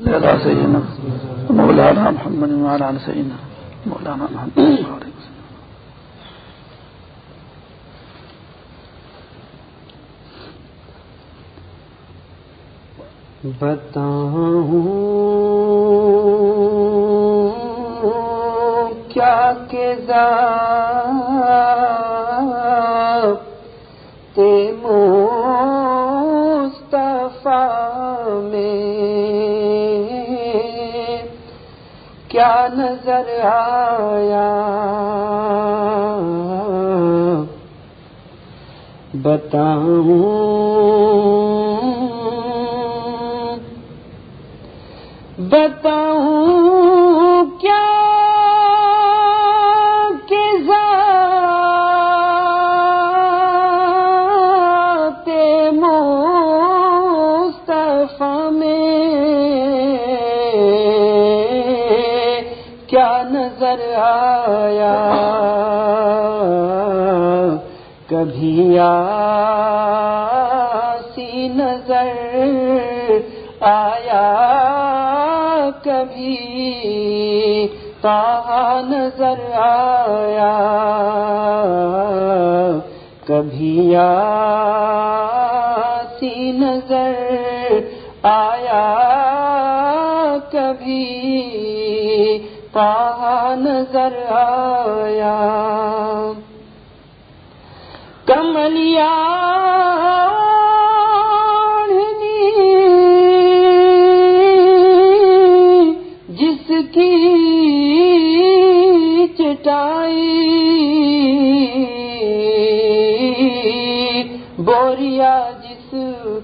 على سيدنا مولانا محمد وعلى آل مولانا محمد وعلى آله بتاؤں کیا کہ نظر آیا۔ بتاؤں آیا۔ کبھی آسی نظر آیا۔ کبھی تاہا نظر آیا۔ کبھی آسی نظر آیا۔ کبھی تاہا نظر آیا کملیا جس کی چٹائی بوریا جس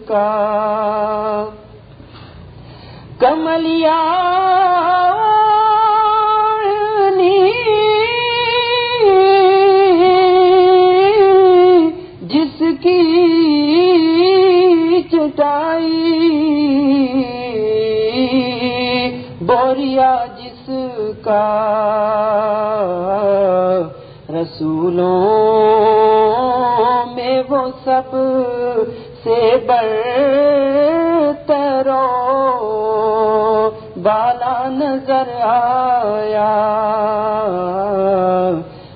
کا۔ کملیا کا رسولوں میں وہ سب سے برترو بالا نظر آیا۔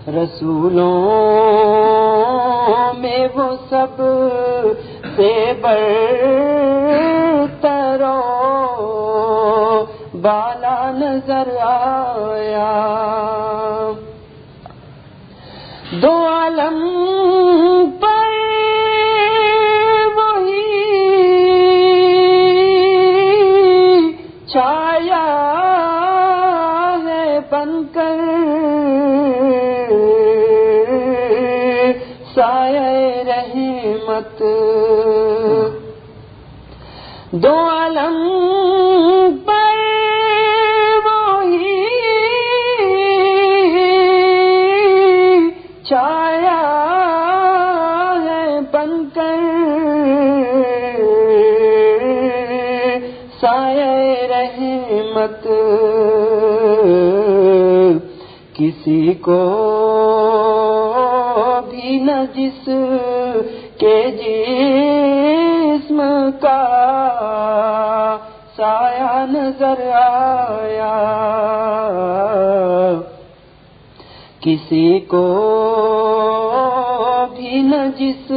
رسولوں میں وہ سب سے برترو بالا نظر آیا۔ دو عالم پر وہی چھایا ہے بن کر۔ سایہ رحمت۔ دو عالم رحمت کسی کو بھی نہ جس کے جسم کا سایہ نظر آیا، کسی کو بھی نہ جس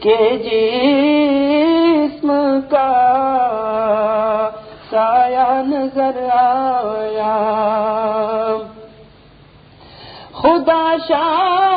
کے جسم کا نظر آیا۔ خدا شاہ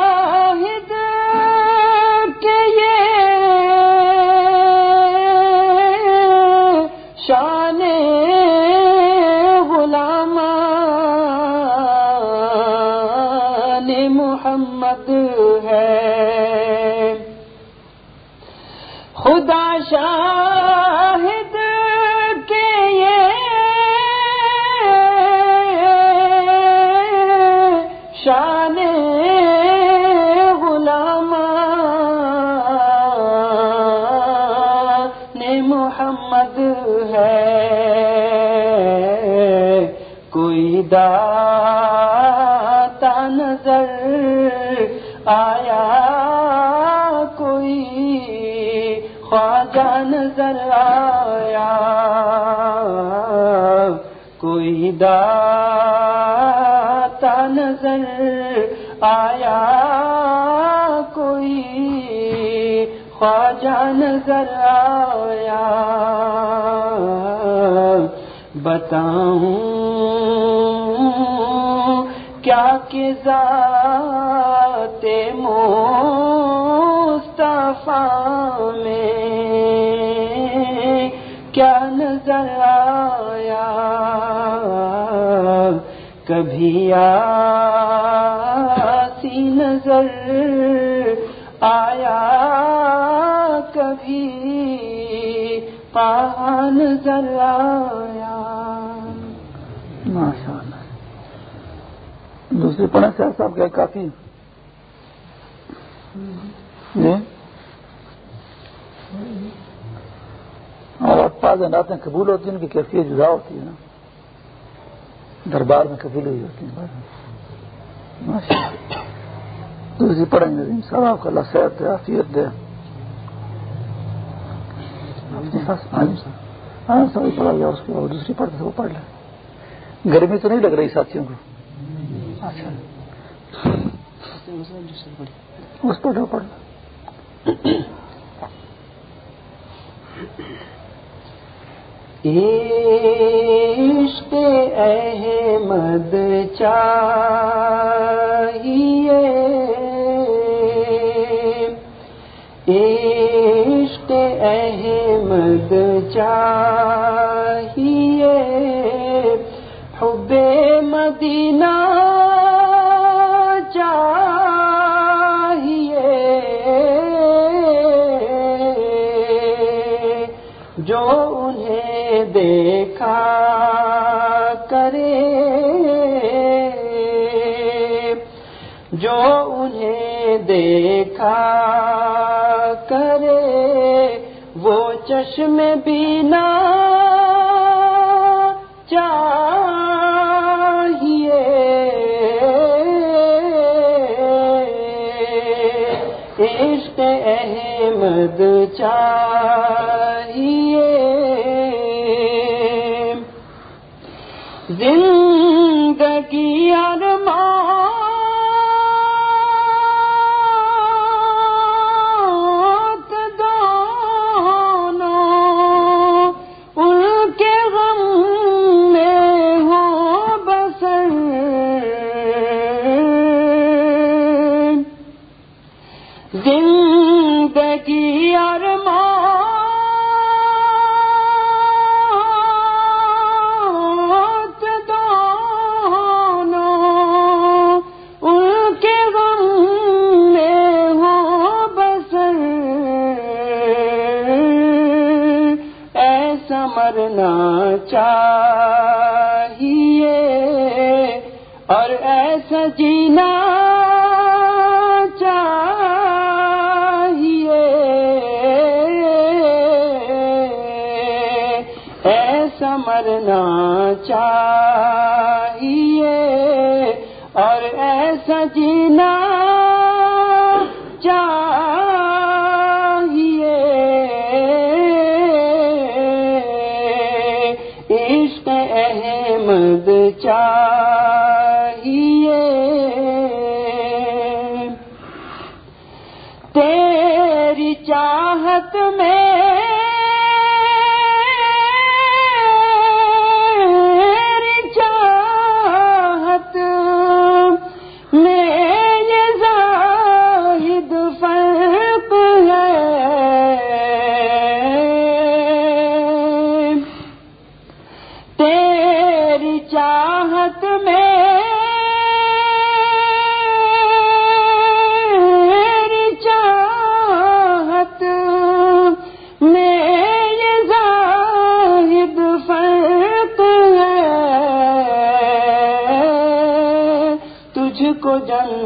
داتا نظر آیا کوئی خواجہ نظر آیا کوئی داتا نظر آیا کوئی خواجہ نظر آیا بتاؤں کیا کہ ذات مصطفیٰ میں کیا نظر آیا؟ کبھی آسی نظر آیا؟ کبھی پہا نظر آیا؟ دوسری پڑھیں سیاح صاحب کیا کافی۔ جی۔ اور پاس راتیں قبول ہوتی ہیں، ان کی کیفیت جدا ہوتی ہے نا۔ دربار میں قبول ہوئی ہوتی ہیں۔ دوسری پڑھیں گے صاحب آپ کا اللہ صحت دے، عافیت دے۔ ہاں سبھی پڑھا گیا اس کے بعد دوسری پڑھتے وہ پڑھ لیں۔ گرمی تو نہیں لگ رہی ساتھیوں کو۔ اس پڑھ پڑھ عشق احمد چاہیے۔ عشق احمد چاہیے۔ حب مدینہ دیکھا کرے جو انہیں دیکھا کرے وہ چشم بینا چاہیے عشق احمد چاہیے دن چار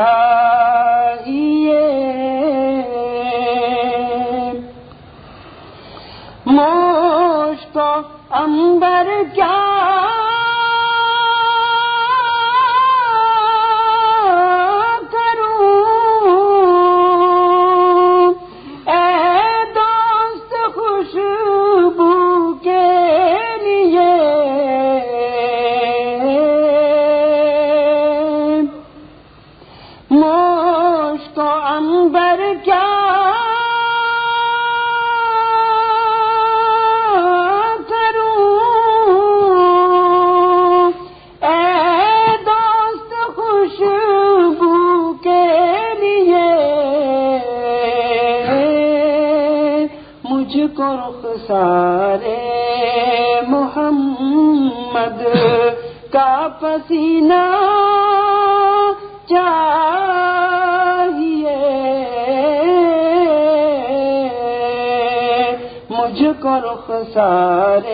احمد کو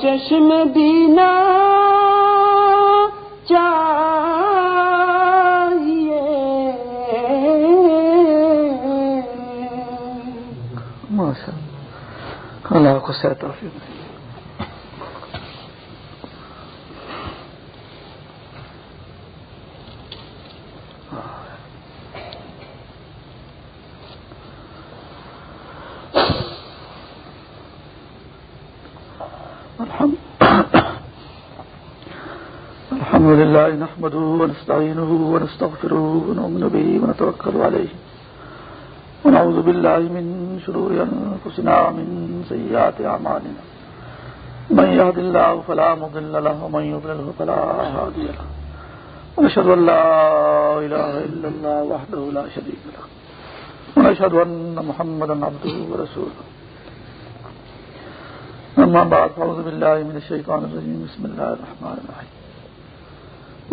چشم بھی چاہیے ماشاء اللہ اللہ کو صحت توفیق دے الحمد الحمد لله نحمده ونستعينه ونستغفره ونؤمن به ونتوكل عليه. ونعوذ بالله من شرور أنفسنا ومن سيئات أعمالنا. من يهد الله فلا مضل له، ومن يضلله فلا هادي له. ونشهد أن لا إله إلا الله وحده لا شريك له. ونشهد أن محمدا عبده ورسوله. أما بعد، فأعوذ بالله من الشيطان الرجيم. بسم الله الرحمن الرحيم.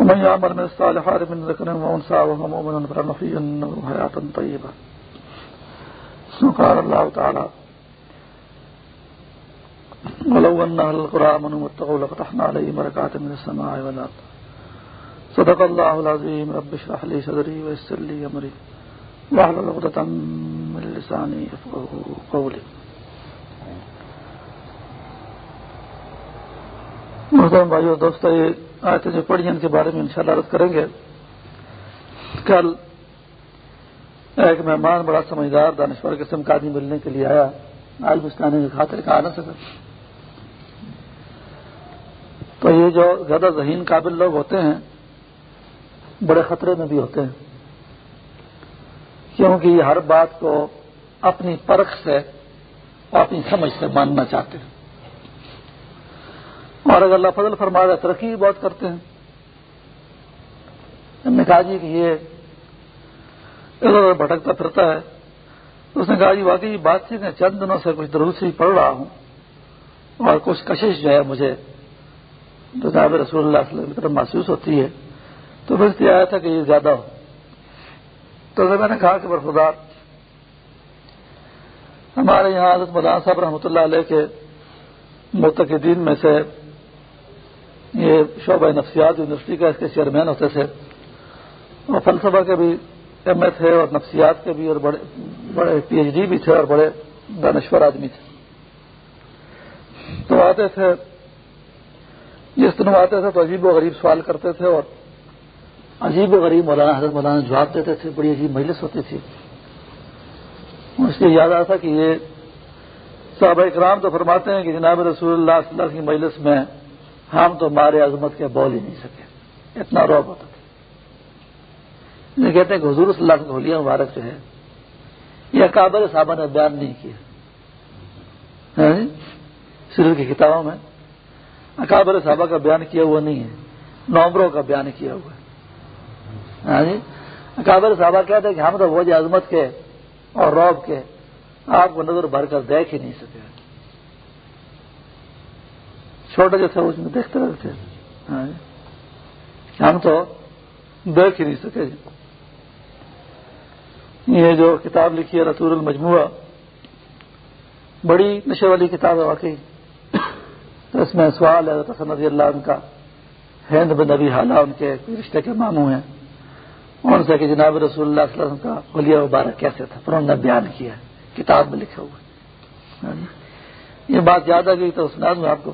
ومن يعمل من الصالحات من ذكر وأنثى وهو مؤمن فلنحيينه حياة طيبة. ثم قال الله تعالى. ولو أن أهل القرى آمنوا واتقوا لفتحنا عليهم بركات من السماء والأرض. صدق الله العظيم. رب اشرح لي صدري ويسر لي أمري. واحلل عقدة من لساني يفقهوا قولي. محترم بھائیو، دوستو، یہ آیتیں جو پڑھی ہیں، ان کے بارے میں انشاءاللہ عرض کریں گے۔ کل ایک مہمان بڑا سمجھدار دانشور قسم کا آدمی ملنے کے لیے آیا آج مسکانے کی خاطر کا آنا سکا۔ تو یہ جو زیادہ ذہین قابل لوگ ہوتے ہیں، بڑے خطرے میں بھی ہوتے ہیں۔ کیونکہ یہ ہر بات کو اپنی پرکھ سے اور اپنی سمجھ سے ماننا چاہتے ہیں۔ اور اگر اللہ فضل فرما رہا ترقی بھی بہت کرتے ہیں۔ ہم نے کہا جی کہ یہ ادھر ادھر بھٹکتا پھرتا ہے۔ اس نے کہا جی واقعی بات تھی میں چند دنوں سے کچھ درود سے پڑھ رہا ہوں اور کچھ کشش جو ہے مجھے جناب رسول اللہ صلی اللہ علیہ وسلم محسوس ہوتی ہے۔ تو میں اس لیے آیا تھا کہ یہ زیادہ ہو۔ تو میں نے کہا کہ برخدار ہمارے یہاں حضرت مولانا صاحب رحمۃ اللہ علیہ کے متقدین میں سے یہ شعبہ نفسیات یونیورسٹی کا اس کے چیئرمین ہوتے تھے، اور فلسفہ کے بھی ایم اے تھے اور نفسیات کے بھی اور بڑے بڑے پی ایچ ڈی بھی تھے اور بڑے دانشور آدمی تھے۔ تو آتے تھے، جس دن آتے تھے تو عجیب و غریب سوال کرتے تھے اور عجیب و غریب مولانا حضرت مولانا جواب دیتے تھے، بڑی عجیب مجلس ہوتی تھی۔ اس لیے یاد آتا کہ یہ صحابہ اکرام تو فرماتے ہیں کہ جناب رسول اللہ صلی اللہ علیہ کی مجلس میں ہم تو مارے عظمت کے بول ہی نہیں سکے۔ اتنا روب ہوتا تھا۔ یہ کہتے ہیں کہ حضور صلی اللہ علیہ ہولیہ مبارک جو ہے یہ کابل صاحبہ نے بیان نہیں کیا۔ ہاں جی؟ کی کتابوں میں اکابر صحابہ کا بیان کیا ہوا نہیں ہے۔ نومبروں کا بیان کیا ہوا ہے۔ ہاں جی؟ اکابر صحابہ کہتے ہیں کہ ہم تو وہ عظمت کے اور روب کے آپ کو نظر بھر کر دیکھ ہی نہیں سکے۔ چھوٹے جو تھے اس میں دیکھتے رہتے ہاں جی۔ ہم تو دیکھ ہی نہیں سکے جی۔ یہ جو کتاب لکھی ہے رسول المجموعہ بڑی نشے والی کتاب ہے واقعی۔ اس میں سوال ہے حسن رضی اللہ عنہ کا۔ ہند بن نبی حالہ ان کے رشتے کے ماموں ہیں۔ ان سے کہ جناب رسول اللہ صلی اللہ علیہ وسلم کا ولی مبارک کیسے تھا۔ انہوں نے بیان کیا کتاب میں لکھا ہوا ہاں جی۔ یہ بات یاد آ گئی تو سنا دوں آپ کو۔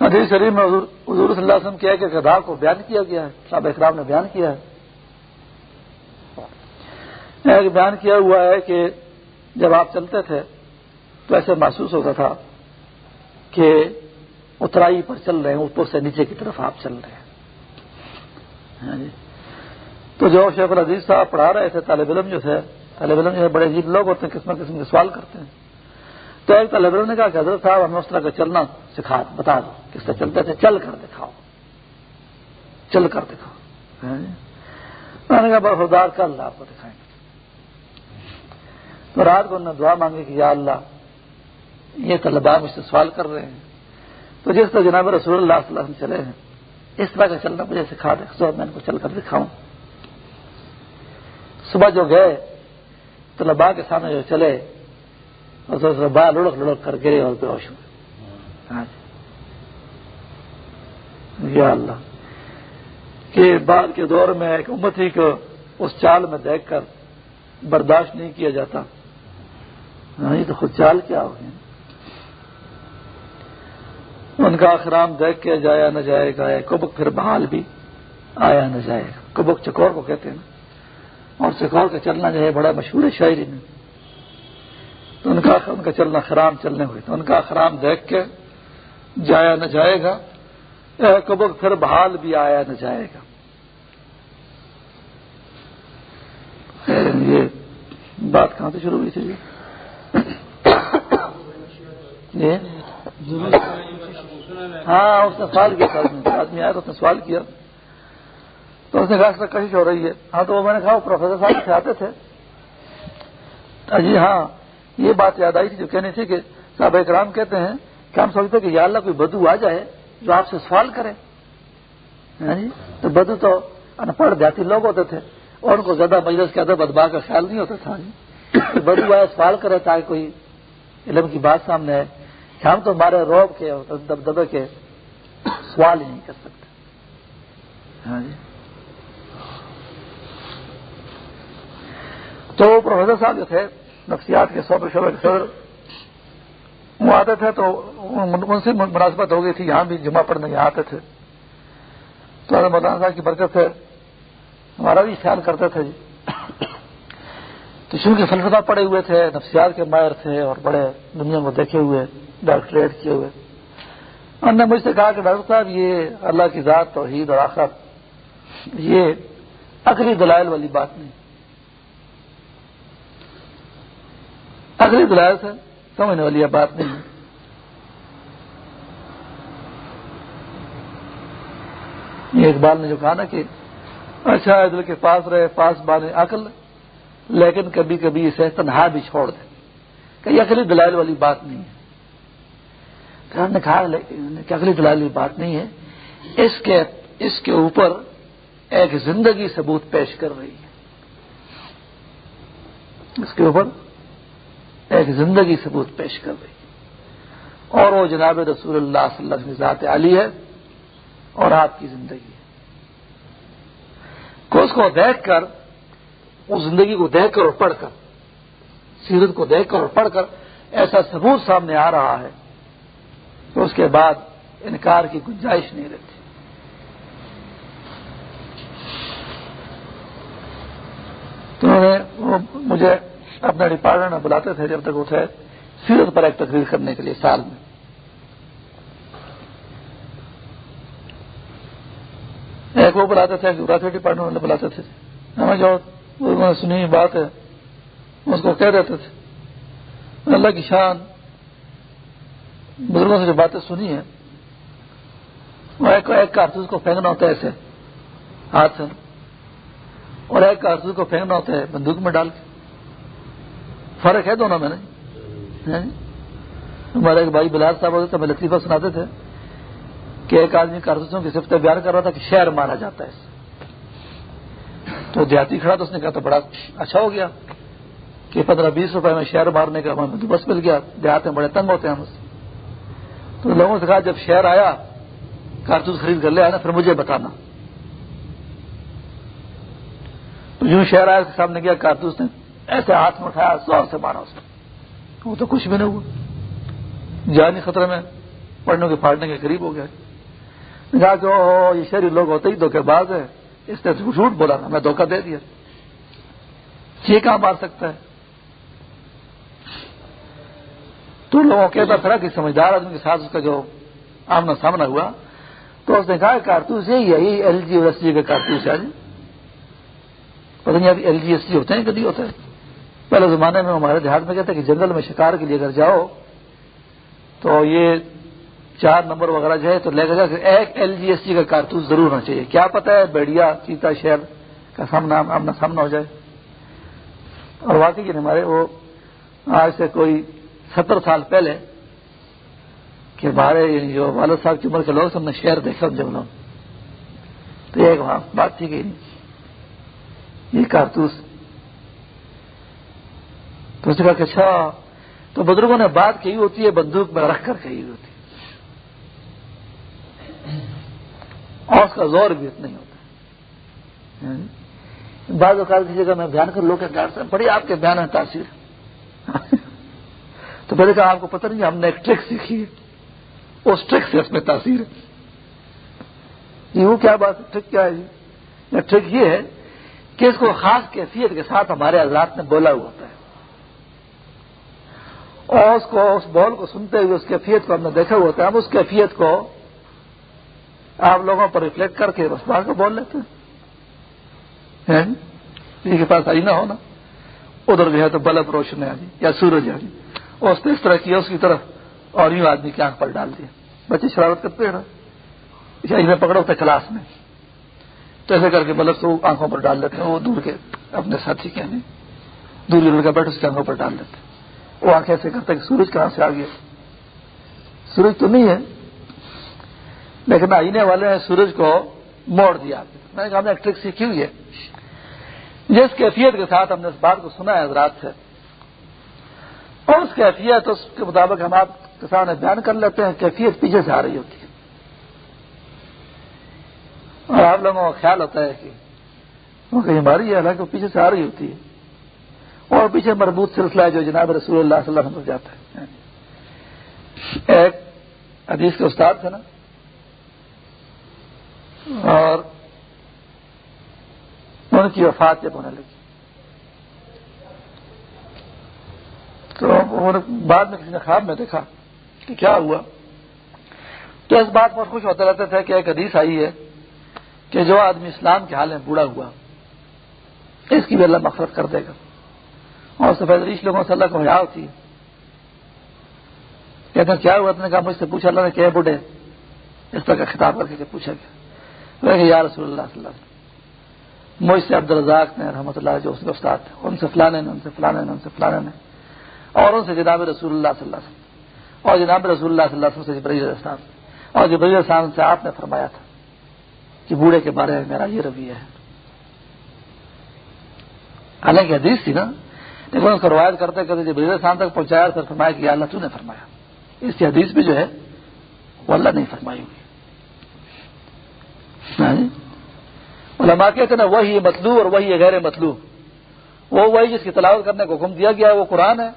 حدیث شریف میں حضور صلی اللہ علیہ وسلم کیا کہ گدا کو بیان کیا گیا ہے صاحب اکرام نے بیان کیا ہے۔ ایک بیان کیا ہوا ہے کہ جب آپ چلتے تھے تو ایسے محسوس ہوتا تھا کہ اترائی پر چل رہے ہیں، اوپر سے نیچے کی طرف آپ چل رہے ہیں۔ ہاں جی۔ تو جو شیخ العزیز صاحب پڑھا رہے تھے، طالب علم جو تھے، طالب علم جو ہے، بڑے عجیب لوگ ہوتے ہیں، قسم قسم کے سوال کرتے ہیں۔ تو ایک طالب نے کہا کہ حضرت صاحب ہمیں اس طرح کا چلنا سکھا، بتا دو، کس طرح چلتے تھے؟ چل کر دکھاؤ۔ چل کر دکھاؤ۔ ہاں جی؟ میں نے کہا بخودار کل آپ کو دکھائیں گے۔ تو رات کو انہوں نے دعا مانگی کہ یا اللہ، یہ طلبا مجھ سے سوال کر رہے ہیں۔ تو جس طرح جناب رسول اللہ صلی اللہ علیہ وسلم چلے ہیں، اس طرح کا چلنا مجھے سکھا دے سو میں ان کو چل کر دکھاؤں۔ صبح جو گئے طلبا کے سامنے جو چلے بال لڑک لڑک کر گرے اور بے ہوش یا اللہ۔ کہ بعد کے دور میں ایک امتی کو اس چال میں دیکھ کر برداشت نہیں کیا جاتا۔ نہیں تو خود چال کیا ہوگی۔ ان کا اخرام دیکھ کے جایا نہ جائے گا کبک پھر بحال بھی آیا نہ جائے گا۔ کبک چکور کو کہتے ہیں اور چکور کا چلنا جو ہے، بڑا مشہور ہے شاعری میں۔ تو ان کا ان کا چلنا خرام چلنے ہوئے تو ان کا اخرام دیکھ کے جایا نہ جائے گا۔ کبک پھر بحال بھی آیا نہ جائے گا۔ یہ بات کہاں سے شروع ہوئی تھی جی؟ ہاں اس نے سوال کیا آدمی آیا تو اس نے سوال کیا۔ تو اس نے کہا کشش ہو رہی ہے۔ ہاں تو وہ میں نے کہا، وہ پروفیسر صاحب سے آتے تھے۔ جی ہاں۔ یہ بات یاد آئی تھی جو کہنی تھی کہ صاحب اکرام کہتے ہیں کہ ہم سوچتے کہ یا اللہ کوئی بدو آ جائے جو آپ سے سوال کرے۔ ہاں جی؟ تو بدو تو ان پڑھ جاتی لوگ ہوتے تھے اور ان کو زیادہ مجلس کے ادب ادبا کا خیال نہیں ہوتا تھا۔ ہاں جی؟ بدو آئے سوال کرے تاکہ کوئی علم کی بات سامنے آئے کہ ہم تو ہمارے روب کے دبدبے کے سوال ہی نہیں کر سکتے۔ ہاں جی؟ تو پروفیسر صاحب جو تھے نفسیات کے سو شعبے کے صدر وہ آتے تھے تو ان سے مناسبت ہو گئی تھی، یہاں بھی جمعہ پڑھنے یہاں آتے تھے۔ تو مولانا صاحب کی برکت سے ہمارا بھی خیال کرتے تھے جی۔ تو شروع کے فلسفہ پڑے ہوئے تھے، نفسیات کے ماہر تھے اور بڑے دنیا کو دیکھے ہوئے، ڈاکٹریٹ کیے ہوئے۔ انہوں نے مجھ سے کہا کہ ڈاکٹر صاحب، یہ اللہ کی ذات، توحید اور آخر یہ عقلی دلائل والی بات نہیں۔ عقلی دلائل سے سمجھنے والی بات نہیں ہے۔ یہ اقبال نے جو کہا نا کہ اچھا دل کے پاس رہے، پاس بانے عقل، لیکن کبھی کبھی اسے تنہا بھی چھوڑ دے۔ کہ یہ عقلی دلائل والی بات نہیں ہے۔ نے کہا کہ اگلی دلالی بات نہیں ہے۔ اس کے اس کے اوپر ایک زندگی ثبوت پیش کر رہی ہے۔ اس کے اوپر ایک زندگی ثبوت پیش کر رہی اور وہ جناب رسول اللہ صلی اللہ علیہ ذات علی ہے اور آپ کی زندگی ہے۔ کو اس کو دیکھ کر، اس زندگی کو دیکھ کر اور پڑھ کر، سیرت کو دیکھ کر اور پڑھ کر ایسا ثبوت سامنے آ رہا ہے تو اس کے بعد انکار کی گنجائش نہیں رہتی۔ تو مجھے اپنے ڈپارٹمنٹ میں بلاتے تھے جب تک وہ تھے سیرت پر ایک تقریر کرنے کے لیے سال میں۔ ایک وہ بلاتے تھے جغرافی ڈپارٹمنٹ والے بلاتے تھے۔ ہمیں جو سنی بات ہے، اس کو کہہ دیتے تھے۔ اللہ کی شان، بزرگوں سے جو باتیں سنی ہیں، وہ ایک ایک کارتوس کو پھینکنا ہوتا ہے ایسے ہاتھ سے، اور ایک کارتوس کو پھینکنا ہوتا ہے بندوق میں ڈال کے۔ فرق ہے دونوں میں نے۔ جی؟ ہمارے ایک بھائی بلال صاحب ہوتے تھے، ہمیں لطیفہ سناتے تھے کہ ایک آدمی کارتوسوں کی صفتیں بیان کر رہا تھا کہ شہر مارا جاتا ہے۔ تو دیہاتی کھڑا تو اس نے کہا تو بڑا اچھا ہو گیا کہ پندرہ بیس روپے میں شہر مارنے کا ہمیں بس مل گیا، دیہات میں بڑے تنگ ہوتے ہیں ہم تو لوگوں سے کہا جب شہر آیا، کارتوس خرید کر لے آنا، پھر مجھے بتانا۔ تو یوں شہر آیا کے سامنے گیا، کارتوس نے ایسے ہاتھ میں اٹھایا، زور سے مارا اس وہ تو کچھ بھی نہیں ہوا۔ جانی خطرے میں پڑھنے کے پھاڑنے کے قریب ہو گیا۔ کہا کہ یہ شہری لوگ ہوتے ہی دھوکے باز ہے اس نے جھوٹ بولا نا میں دھوکہ دے دیا۔ یہ کہاں مار سکتا ہے؟ تو لوگوں کہتا تھا کہ سمجھدار آدمی کے ساتھ اس کا جو آمنا سامنا ہوا، تو اس نے کہا کارتوس یہی ایل جی اور ایس جی کا کارتوس ہے جی پتہ نہیں ابھی ایل جی ایس جی ہوتے ہیں کدی ہوتا ہے پہلے زمانے میں ہمارے دیہات میں کہتے ہیں کہ جنگل میں شکار کے لیے اگر جاؤ تو یہ چار نمبر وغیرہ جو ہے تو لے کر ایک ایل جی ایس جی کا کارتوس ضرور ہونا چاہیے۔ کیا پتا ہے بیڑیا، چیتا شہر کا سامنا آمنا سامنا ہو جائے۔ اور واقعی جی ہمارے وہ آج سے کوئی ستر سال پہلے کہ ہمارے یعنی جو والد صاحب کی عمر کے لوگ سب نے شہر دیکھا جنگلوں تو ایک بات تھی کہ یہ کارتوس تو اس نے کہا کہ اچھا تو بزرگوں نے بات کہی ہوتی ہے، بندوق میں رکھ کر کہی ہوتی ہے۔ اور اس کا زور بھی اتنا ہی ہوتا ہے۔ بعض اوقات کی جگہ میں بیان کر، لوگ بڑی آپ کے بیان ہے تاثیر تو میں نے کہا، آپ کو پتہ نہیں، ہم نے ایک ٹرک سیکھی ہے۔ اس ٹرک سے اس میں تاثیر ہے۔ جی وہ کیا بات ہے؟ ٹرک کیا ہے؟ جی ٹرک یہ ہے کہ اس کو خاص کیفیت کے ساتھ ہمارے حضرات نے بولا ہوا ہوتا ہے۔ اور اس کو اس بول کو سنتے ہوئے اس کیفیت کو ہم نے دیکھا ہوا ہوتا ہے ہم اس کیفیت کو آپ لوگوں پر ریفلیکٹ کر کے بس بات کو بول لیتے ہیں۔ کسی کے پاس آئی نہ ہونا ادھر جو ہے تو بلب روشن ہے یا سورج ہے اور اس نے اس طرح کیا، اس کی طرف اور یوں آدمی کی آنکھ پر ڈال دیا۔ بچے شرارت کرتے ہیں نا۔ میں پکڑا ہوتا ہے کلاس میں۔ تو ایسے کر کے بلب تو آنکھوں پر ڈال دیتے ہیں، وہ دور کے اپنے ساتھی کے دور کے لڑکا بیٹھ اس کی آنکھوں پر ڈال دیتے وہ آنکھ ایسے کرتا ہے کہ سورج کہاں سے آ گیا۔ سورج تو نہیں ہے، لیکن آئینے والے نے سورج کو موڑ دیا۔ میں نے کہا، ہم نے ٹرک سیکھی ہوئی ہے۔ جس کیفیت کے ساتھ ہم نے اس بات کو سنا ہے، حضرات سے۔ اور اس کیفیت، اس کے مطابق ہم آپ کے سامنے بیان کر لیتے ہیں، کیفیت پیچھے سے آ رہی ہوتی ہے۔ اور آپ لوگوں کا خیال ہوتا ہے کہ وہ کہیں ہماری ہے، حالانکہ پیچھے سے آ رہی ہوتی ہے۔ اور پیچھے مربوط سلسلہ ہے جو جناب رسول اللہ صلی اللہ علیہ وسلم جاتا ہے۔ ایک حدیث کے استاد تھے نا؟ اور ان کی وفات جب ہونے لگی۔ تو بعد میں کسی نے خواب میں دیکھا کہ کیا ہوا۔ تو اس بات پر خوش ہوتے رہتے تھے کہ ایک حدیث آئی ہے کہ جو آدمی اسلام کے حال میں بوڑھا ہوا، اس کی بھی اللہ مفرت کر دے گا۔ اور سفید ریش لوگوں سے اللہ کو حیا ہوتی ہے۔ کہتے کیا ہوا؟ تم نے کہا، مجھ سے پوچھا، اللہ نے کہ بوڑھے، اس طرح کا خطاب کر کے پوچھا گیا۔ یا رسول اللہ صلی اللہ علیہ وسلم، مجھ سے عبد الرزاق نے رحمۃ اللہ جو اس کے استاد تھے ان سے فلانے نے، ان سے فلانے نے، ان سے فلانے نے، اور ان سے جناب رسول اللہ صلی اللہ علیہ وسلم۔ اور جناب رسول اللہ صلی اللہ علیہ وسلم سے جبریل اسلام اور جبریل اسلام سے آپ نے فرمایا تھا کہ بوڑھے کے بارے میں میرا یہ رویہ ہے۔ حالانکہ حدیث تھی نا لیکن اس کو روایت کرتے کرتے جبریل اسلام تک پہنچایا پھر فرمایا کہ اللہ تو نے فرمایا۔ اس کی حدیث بھی جو ہے وہ اللہ نہیں فرمائی ہوئی۔ ہاں جی؟ علماء کہتے ہیں وہی مطلوب اور وہی غیر مطلوب۔ وہ وہی جس کی تلاوت کرنے کو حکم دیا گیا ہے، وہ قرآن ہے،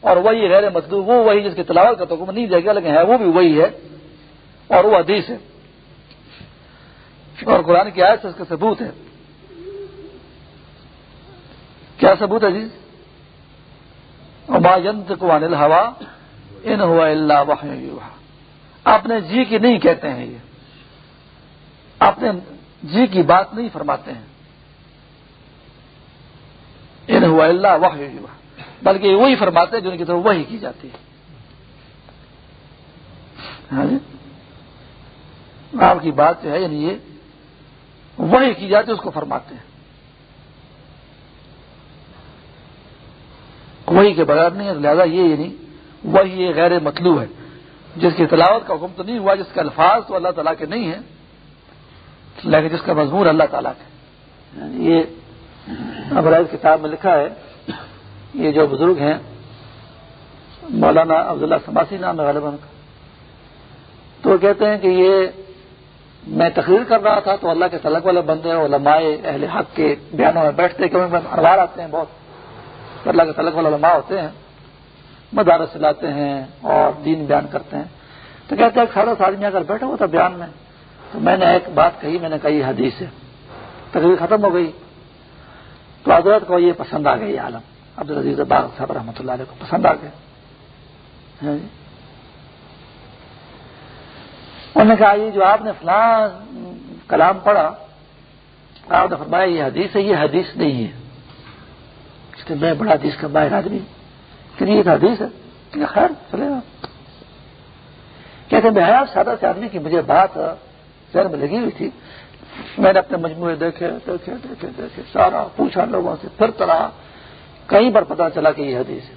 اور وہی غیر مطلوب، وہ وہی جس کی تلاوت کا تو حکم نہیں دیا گیا، لیکن ہے، وہ بھی وہی ہے اور وہ حدیث ہے۔ اور قرآن کی آیت سے اس کا ثبوت ہے۔ کیا ثبوت ہے جی؟ جنت کو انل ہوا ان ہوا اللہ اپنے جی کی نہیں کہتے ہیں یہ۔ اپنے جی کی بات نہیں فرماتے ہیں۔ ان ہوا اللہ واہ بلکہ وہی فرماتے ہیں جو کی طرف وہی کی جاتی ہے۔ ہاں جی؟ آپ کی بات جو ہے یعنی یہ وہی کی جاتی ہے، اس کو فرماتے ہیں۔ وہی کے بغیر نہیں ہے، لہٰذا یہ یعنی وہی یہ غیر مطلوب ہے۔ جس کی تلاوت کا حکم تو نہیں ہوا، جس کے الفاظ تو اللہ تعالیٰ کے نہیں ہیں، لیکن جس کا مضمون اللہ تعالیٰ کا یعنی یہ ابراز کتاب میں لکھا ہے، یہ جو بزرگ ہیں، مولانا عبداللہ سماسی نام ہے غالبان کا تو کہتے ہیں کہ یہ میں تقریر کر رہا تھا تو اللہ کے تلق والے بندے، علماء، اہل حق کے بیانوں میں بیٹھتے، کیونکہ میں ہر آتے ہیں بہت۔ اللہ کے تلق والے علماء ہوتے ہیں، مدارس چلاتے ہیں اور دین بیان کرتے ہیں۔ تو کہتے ہیں سارا آدمی اگر بیٹھا ہوا تھا بیان میں، تو میں نے ایک بات کہی، میں نے کہی حدیث ہے۔ تقریر ختم ہو گئی۔ تو حضرت کو یہ پسند آ گئی عالم۔ عبد العزیز باغ صاحب رحمۃ اللہ علیہ کو پسند آ گئے۔ ہاں جی۔ انہوں نے کہا، یہ جو آپ نے فلاں کلام پڑھا، آپ نے فرمایا یہ حدیث ہے، یہ حدیث نہیں ہے۔ اس میں بڑا حدیث کا باہر آدمی کہ یہ حدیث ہے خیر، چلے گا۔ کہتے ہیں آپ سادہ سے آدمی کی مجھے بات ذہن میں لگی ہوئی تھی۔ میں نے اپنے مجموعے دیکھے دیکھے دیکھے دیکھے، سارا پوچھا لوگوں سے۔ پھر طرح کہیں پر پتا چلا کہ یہ حدیث ہے۔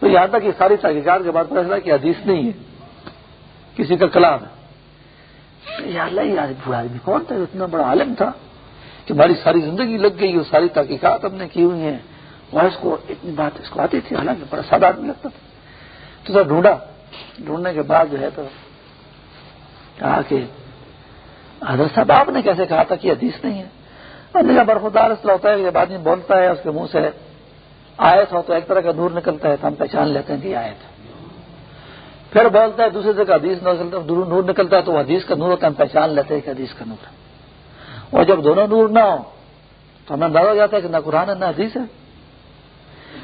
تو یہاں تک یہ ساری تحقیقات کے بعد پتا چلا کہ حدیث نہیں ہے۔ کسی کا کلام ہے۔ یا اللہ، یہ آدمی کون تھا؟ اتنا بڑا عالم تھا۔ کہ ہماری ساری زندگی لگ گئی وہ ساری تحقیقات ہم نے کی ہوئی ہیں۔ اور اس کو اتنی بات اس کو آتی تھی، حالانکہ بڑا سادہ آدمی لگتا تھا۔ تو سر ڈھونڈا۔ ڈھونڈنے کے بعد جو ہے تو کہا کہ حضرت صاحب، آپ نے کیسے کہا تھا کہ حدیث نہیں ہے؟ برفدار اس طرح ہوتا ہے جب آدمی بولتا ہے، اس کے منہ سے آیت ہو تو ایک طرح کا دور نکلتا ہے، تو ہم پہچان لیتے ہیں کہ آیت پھر بولتا ہے دوسرے سے حدیث نور نکلتا ہے تو وہ حدیث کا نور ہوتا ہے، ہم پہچان لیتے ہیں کہ حدیث کا نور ہے۔ اور جب دونوں نور نہ ہو تو ہمیں اندازہ ہو جاتا ہے کہ نہ قرآن ہے نہ حدیث ہے۔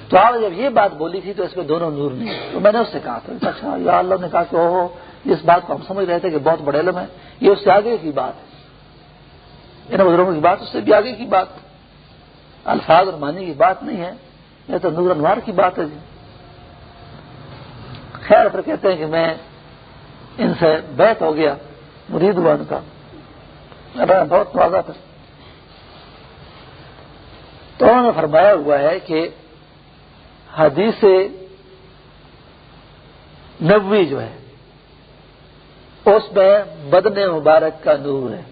تو آپ جب یہ بات بولی تھی تو اس میں دونوں نور نہیں تو میں نے اس سے کہا تھا اچھا, اچھا، یا اللہ نے کہا کہ او اس بات کو ہم سمجھ رہے تھے کہ بہت بڑے علم ہے یہ اس سے آگے کی بات ہے۔ ان بزرگوں کی بات اس سے بھی آگے کی بات الفاظ اور معنی کی بات نہیں ہے، یہ تو نور انوار کی بات ہے جی۔ خیر، پھر کہتے ہیں کہ میں ان سے بیت ہو گیا، مرید ہوا ان کا۔ بہت تازہ تھا۔ تو انہوں نے فرمایا ہوا ہے کہ حدیث نبوی جو ہے، اس میں بدن مبارک کا نور ہے۔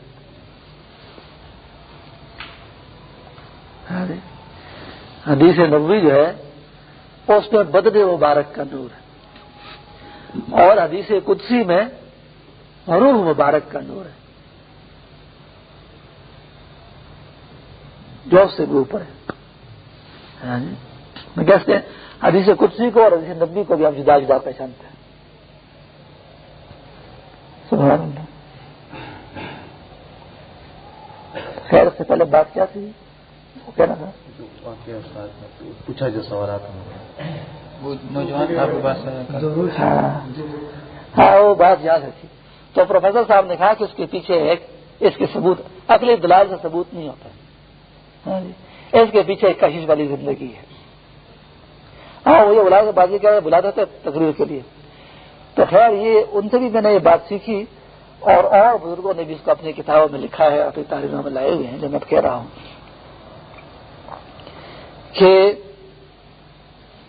ہاں جی۔ حدیث نبوی جو ہے، اس میں بدن مبارک کا نور ہے۔ اور حدیث قدسی میں روح مبارک کا نور ہے۔ جو اس سے بھی اوپر ہے۔ ہاں جی۔ کہتے ہیں حدیث قدسی کو اور حدیث نبی کو بھی ہم جدا جدا پہچانتے ہیں۔ سبحان اللہ۔ خیر سے پہلے بات کیا تھی؟ وہ کہنا تھا۔ پوچھا جو سوالات ہاں۔ وہ بات یاد رکھی تو پروفیسر صاحب نے کہا کہ اس کے پیچھے ایک اس کے ثبوت اگلے دلال سے ثبوت نہیں ہوتا۔ ہاں جی۔ ہاں جی۔ اس کے پیچھے ایک کشش والی زندگی ہے۔ ہاں وہ یہ بلا بازی کیا بلا دیتے تقریر کے لیے۔ تو خیر، یہ ان سے بھی میں نے یہ بات سیکھی۔ اور اور بزرگوں نے بھی اس کو اپنی کتابوں میں لکھا ہے، اپنی تعلیموں میں لائے ہوئے ہیں، جو میں کہہ رہا ہوں۔ کہ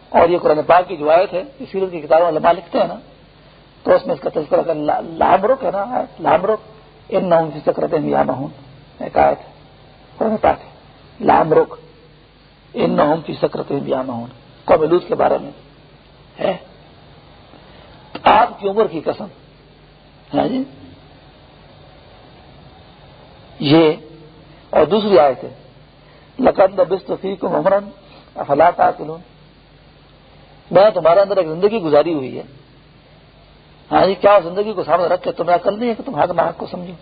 اور یہ قرآن پاک کی جو آیت ہے، اس سیرت کی کتابوں علماء لکھتے ہیں نا، تو اس میں اس کا تذکرہ کر لام رخ ہے نا لام رخ ان نہ چکرت یا نہ ہوں ایک آیت قرآن پاک ہے۔ لام رخ ان نہ ہوں کی سکرت یا نہ ہوں قوم کے بارے میں. ہے؟ آپ کی عمر کی قسم. ہے جی؟ یہ اور دوسری آیت ہے. لقد بستفی کو عمرن افلاط آکلون میں تمہارے اندر ایک زندگی گزاری ہوئی ہے. ہاں جی؟ کیا زندگی کو سامنے رکھ کے تمہیں عقل نہیں ہے کہ تمہارے دماغ کو سمجھو؟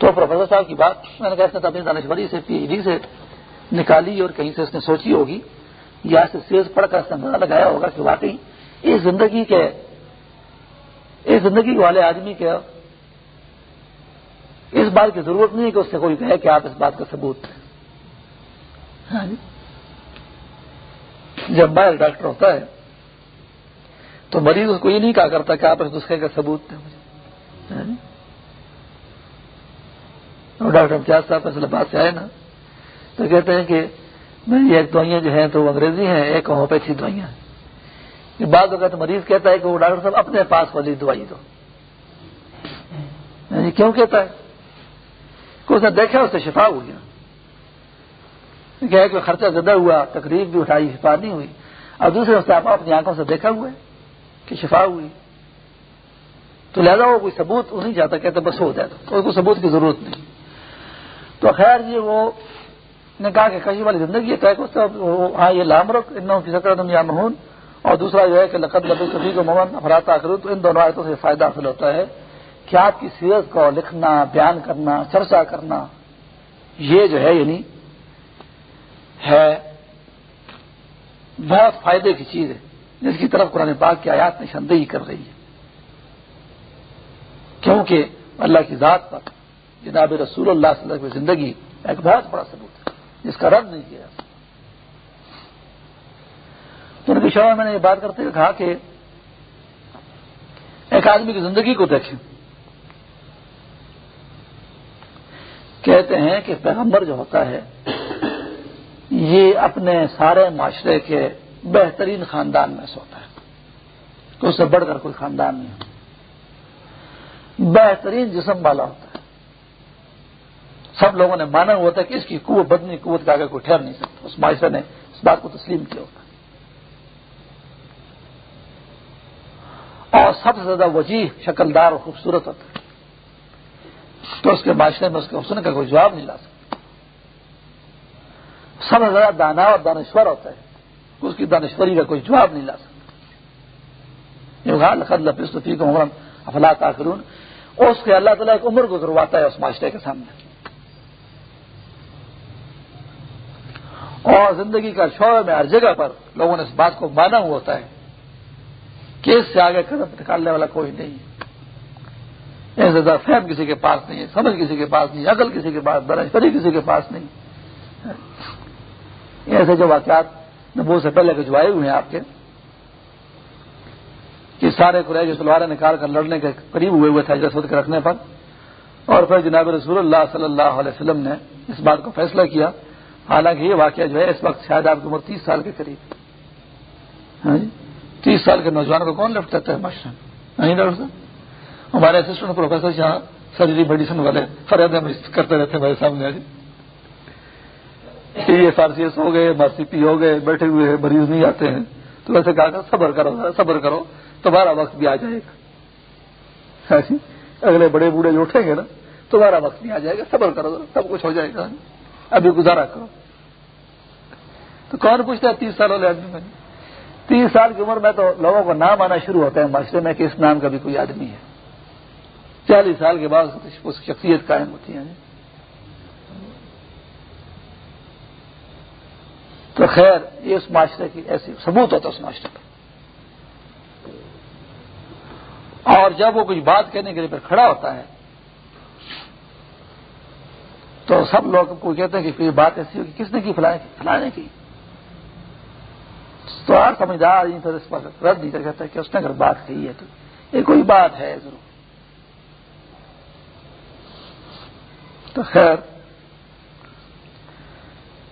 تو پروفیسر صاحب کی بات میں نے کہا اپنی دانشوری سے پی ایچ ڈی سے نکالی اور کہیں سے اس نے سوچی ہوگی یا سیریز پڑھ کر اس نے لگایا ہوگا کہ واقعی اس زندگی کے اس زندگی والے آدمی کے اس بات کی ضرورت نہیں ہے کہ اس سے کوئی کہے کہ آپ اس بات کا ثبوت ہاں جی؟ جب باہر ڈاکٹر ہوتا ہے تو مریض اس کو یہ نہیں کہا کرتا کہ آپ اس نسخے کا ثبوت دیں ہاں جی؟ اور ڈاکٹر امتیاز صاحب فیصلہ بات سے آئے نا، تو کہتے ہیں کہ میری ایک دوائیاں جو ہیں تو وہ انگریزی ہیں، ایک ہومیوپیتھی دوائیاں ہیں۔ بعض اوقات مریض کہتا ہے کہ وہ ڈاکٹر صاحب اپنے پاس والی دوائی دو۔ یعنی کیوں کہتا ہے؟ کہ اس نے دیکھا، اس سے شفا ہو گیا۔ کہ خرچہ زدہ ہوا، تقریب بھی اٹھائی، شفا نہیں ہوئی۔ اور دوسرے اس آپ اپنی آنکھوں سے دیکھا ہوا ہے کہ شفا ہوئی۔ تو لہذا وہ کوئی ثبوت نہیں چاہتا کہتے بس ہو جائے تو کوئی ثبوت کی ضرورت نہیں۔ تو خیر جی وہ نے کہا کہ کشی والی زندگی ہے ہاں یہ لامرک ان کی سکر دنیا مہون، اور دوسرا جو ہے کہ لقت لبو صفی کو ممن افراتا کروں تو ان دونوں آیتوں سے فائدہ حاصل ہوتا ہے کہ آپ کی سیرت کو لکھنا، بیان کرنا، چرچا کرنا، یہ جو ہے یعنی ہے بہت فائدے کی چیز ہے، جس کی طرف قرآن پاک کی آیات نشاندہی کر رہی ہے۔ کیونکہ اللہ کی ذات پر جناب رسول اللہ صلی اللہ علیہ وسلم کی زندگی ایک بہت بڑا ثبوت ہے، جس کا رد نہیں کیا۔ تو ان کی شعبہ میں نے یہ بات کرتے ہوئے کہا کہ ایک آدمی کی زندگی کو دیکھیں۔ کہتے ہیں کہ پیغمبر جو ہوتا ہے، یہ اپنے سارے معاشرے کے بہترین خاندان میں سے ہوتا ہے۔ کہ اس سے بڑھ کر کوئی خاندان نہیں۔ ہوتا بہترین جسم والا ہوتا ہے۔ سب لوگوں نے مانا ہوا تھا کہ اس کی قوت، بدنی قوت کا آگے کوئی ٹھہر نہیں سکتا۔ اس معاشرے نے اس بات کو تسلیم کیا۔ ہوتا اور سب سے زیادہ وجیح شکلدار اور خوبصورت ہوتا ہے۔ تو اس کے معاشرے میں اس کے حسن کا کوئی جواب نہیں لا سکتا۔ سب سے زیادہ دانا اور دانشور ہوتا ہے۔ اس کی دانشوری کا کوئی جواب نہیں لا سکتا۔ لفظی کو افلاط آخرون اور اس کے اللہ تعالیٰ ایک عمر گزرواتا ہے اس معاشرے کے سامنے۔ اور زندگی کا شعبے میں ہر جگہ پر لوگوں نے اس بات کو مانا ہوا ہوتا ہے کہ اس سے آگے قدم نکالنے والا کوئی نہیں ہے۔ زیادہ فہم کسی کے پاس نہیں ہے، سمجھ کسی کے پاس نہیں عقل کسی کے پاس برشری کسی کے پاس نہیں۔ ایسے جو واقعات نبو سے پہلے کچوائے ہوئے ہیں آپ کے، کہ سارے قریش تلواریں نکال کر لڑنے کے قریب ہوئے ہوئے تھے جسود کے رکھنے پر۔ اور پھر جناب رسول اللہ صلی اللہ علیہ وسلم نے اس بات کو فیصلہ کیا حالانکہ یہ واقعہ جو ہے اس وقت شاید آپ کی عمر تیس سال کے قریب ہاں جی؟ تیس سال کے نوجوانوں کو کون لفٹ کرتا ہے ماشٹر نہیں جی ڈاکٹر صاحب؟ ہمارے اسسٹنٹ پروفیسر جہاں سرجری میڈیسن والے فرد کرتے رہتے ہیں میرے سامنے۔ ہاں جی؟ یہ فارسیس ہو گئے مارسی پی ہو گئے، بیٹھے ہوئے مریض نہیں آتے ہیں۔ تو ویسے کہا صبر کرو صبر کرو، تمہارا وقت بھی آ جائے گا۔ ہاں جی؟ اگلے بڑے بوڑھے جو اٹھیں گے نا، تمہارا وقت بھی آ جائے گا، صبر کرو سب کچھ ہو جائے گا۔ ابھی گزارا کرو۔ تو کون پوچھتا ہے تیس سال والے آدمی میں تیس سال کی عمر میں تو لوگوں کو نام آنا شروع ہوتا ہے معاشرے میں کہ اس نام کا بھی کوئی آدمی ہے۔ چالیس سال کے بعد اس شخصیت قائم ہوتی ہے۔ تو خیر، یہ اس معاشرے کی ایسی ثبوت ہوتا ہے اس معاشرے کا اور جب وہ کچھ بات کہنے کے لیے پھر کھڑا ہوتا ہے، تو سب لوگ کو کہتے ہیں کہ کوئی بات ایسی ہوگی، کس نے کی فلانے کی۔ تو ہر سمجھدار اس پر رد نہیں کر کہتا ہے کہ اس نے اگر بات کہی ہے تو۔ یہ کوئی بات ہے ضرور۔ تو خیر،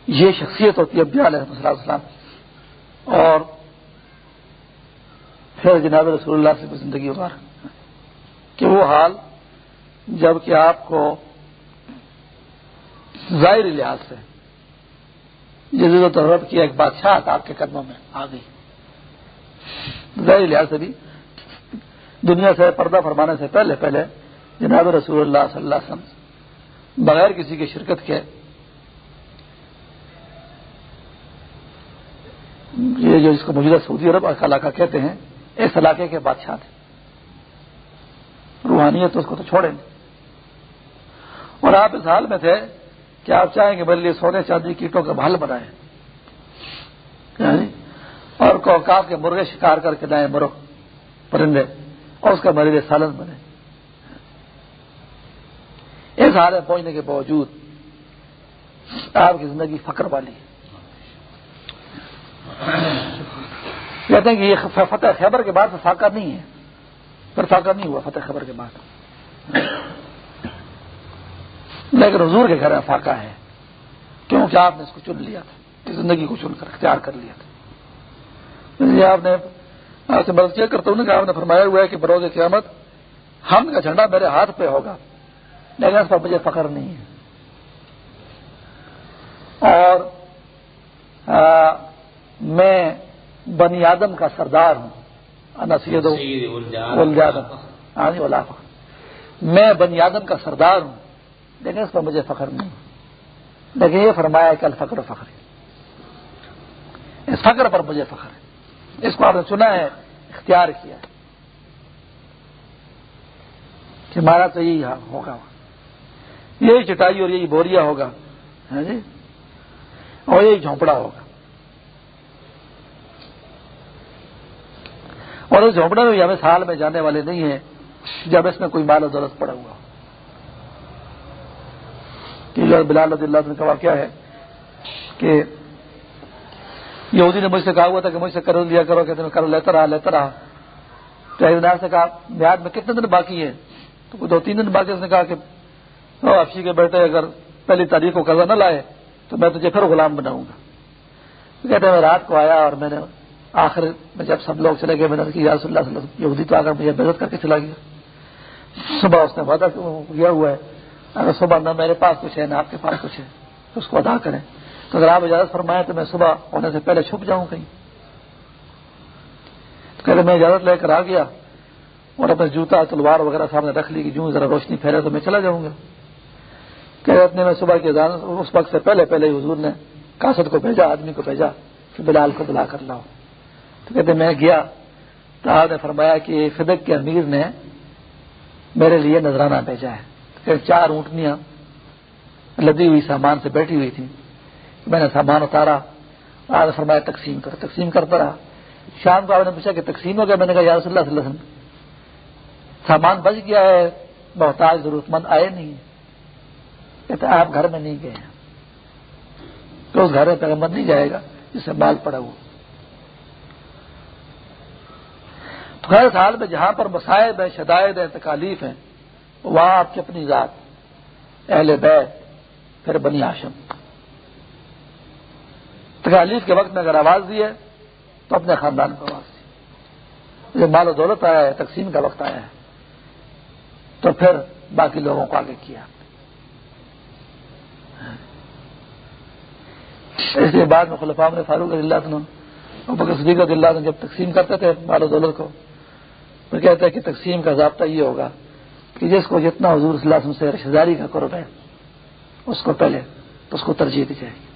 یہ شخصیت ہوتی ہے ابیال احمد السلام اور پھر جناب رسول اللہ سے زندگی ابار کہ وہ حال جبکہ آپ کو ظاہری لحاظ سے جزید و رب کی ایک بادشاہ آپ کے قدموں میں، آ گئی۔ ظاہری لحاظ سے بھی دنیا سے پردہ فرمانے سے پہلے پہلے جناب رسول اللہ صلی اللہ علیہ وسلم بغیر کسی کی شرکت کے یہ جو اس کو موجودہ سعودی عرب کا علاقہ کہتے ہیں، اس علاقے کے بادشاہ تھے۔ روحانیت اس کو تو چھوڑیں اور آپ اس حال میں تھے کہ آپ چاہیں گے بھلے سونے چاندی کیٹوں کا بھال بنائے یعنی اور کوکاب کے مرغے شکار کر کے لائیں مرغ، پرندے، اور اس کا مریض سالن بنے۔ اس حال میں پہنچنے کے باوجود آپ کی زندگی فخر والی ہے۔ کہتے ہیں کہ یہ فتح خیبر کے بعد فاقہ نہیں ہے پھر فاقہ نہیں ہوا، فتح خیبر کے بعد۔ لیکن حضور کے گھر میں فاقہ ہے۔ کیونکہ آپ نے اس کو چن لیا تھا زندگی کو چن کر اختیار کر لیا تھا۔ آپ نے آپ سے مدد کیا کرتا ہوں کہ آپ نے فرمایا ہوا ہے کہ بروز قیامت ہم کا جھنڈا میرے ہاتھ پہ ہوگا لیکن اس پر مجھے فخر نہیں ہے۔ اور آ, میں بنی آدم کا سردار ہوں۔ سید ہاں جی میں بنی آدم کا سردار ہوں۔ لیکن اس پر مجھے فخر نہیں۔ لیکن یہ فرمایا کہ الفقر فخر۔ اس فخر پر مجھے فخر ہے۔ اس کو آپ نے سنا ہے، اختیار کیا۔ ہے کہ ہمارا تو یہی ہوگا۔ یہی چٹائی اور یہی بوریا ہوگا۔ ہاں جی؟ اور یہی جھونپڑا ہوگا۔ اور اس جھونپڑے میں بھی ہمیں سال میں جانے والے نہیں ہیں، جب اس میں کوئی مال و دولت پڑا ہوا کہ بلال رضی اللہ کا واقعہ ہے کہ یہودی نے مجھ سے کہا ہوا تھا کہ مجھ سے کرو لیا کرو، کہتے میں کرو، لیتا رہا لیتا رہا۔ تو سے کہا، میاد میں کتنے دن باقی ہے تو دو تین دن باقی اس نے کہا کہ ہاں، افشی کے بیٹے اگر پہلی تاریخ کو قرضہ نہ لائے تو میں تجھے پھر غلام بناؤں گا۔ کہتے ہیں، میں رات کو آیا اور میں نے آخر میں جب سب لوگ چلے گئے، میں نے کہا صلی اللہ علیہ وسلم، یہودی تو آ کر مجھے بےزت کر کے چلا گیا۔ صبح اس نے وعدہ کیا ہوا ہے اگر صبح نہ میرے پاس کچھ ہے، نہ آپ کے پاس کچھ ہے، تو اس کو ادا کریں۔ تو اگر آپ اجازت فرمائیں تو میں صبح ہونے سے پہلے چھپ جاؤں کہیں۔ تو کہتے میں اجازت لے کر آ گیا اور اپنے جوتا، تلوار وغیرہ سامنے رکھ لی کہ جو ذرا روشنی پھیلے تو میں چلا جاؤں گا۔ کہ اتنے میں صبح کی اذان اس وقت سے پہلے پہلے حضور نے کاسد کو بھیجا، آدمی کو بھیجا کہ بلال کو بلا کر لاؤ۔ تو کہتے، میں گیا تو آپ نے فرمایا کہ فدق کے امیر نے میرے لیے نذرانہ بھیجا ہے۔ کہ چار اونٹنیاں لدی ہوئی سامان سے بیٹھی ہوئی تھی میں نے سامان اتارا آپ نے فرمایا تقسیم کر، تقسیم کرتا رہا۔ شام کو آپ نے پوچھا کہ تقسیم ہو گیا؟ میں نے کہا، یا رسول اللہ صلی اللہ علیہ وسلم، سامان بچ گیا ہے بہتاج ضرورت مند آئے نہیں۔ کہتے آپ گھر میں نہیں گئے تو اس گھر میں پیغمبر نہیں جائے گا، جس سے مال پڑا ہوا۔ تو ہر سال میں جہاں پر مسائب ہیں، شدائد ہیں، تکالیف ہیں وہاں آپ کی اپنی ذات، اہل بیت، پھر بنی آشم تکالیف کے وقت میں اگر آواز دی ہے، تو اپنے خاندان کو آواز دی۔ جب مال و دولت آیا ہے، تقسیم کا وقت آیا ہے، تو پھر باقی لوگوں کو آگے کیا۔ اس لیے بعد میں خلفام نے فاروق اللہ عنہ صدیق اللہ جب تقسیم کرتے تھے مال و دولت کو پھر کہتے ہیں کہ تقسیم کا ضابطہ یہ ہوگا کہ جس کو جتنا حضور صلی اللہ علیہ وسلم سے رشتے داری کا قرب ہے، اس کو پہلے اس کو ترجیح دی جائے گی۔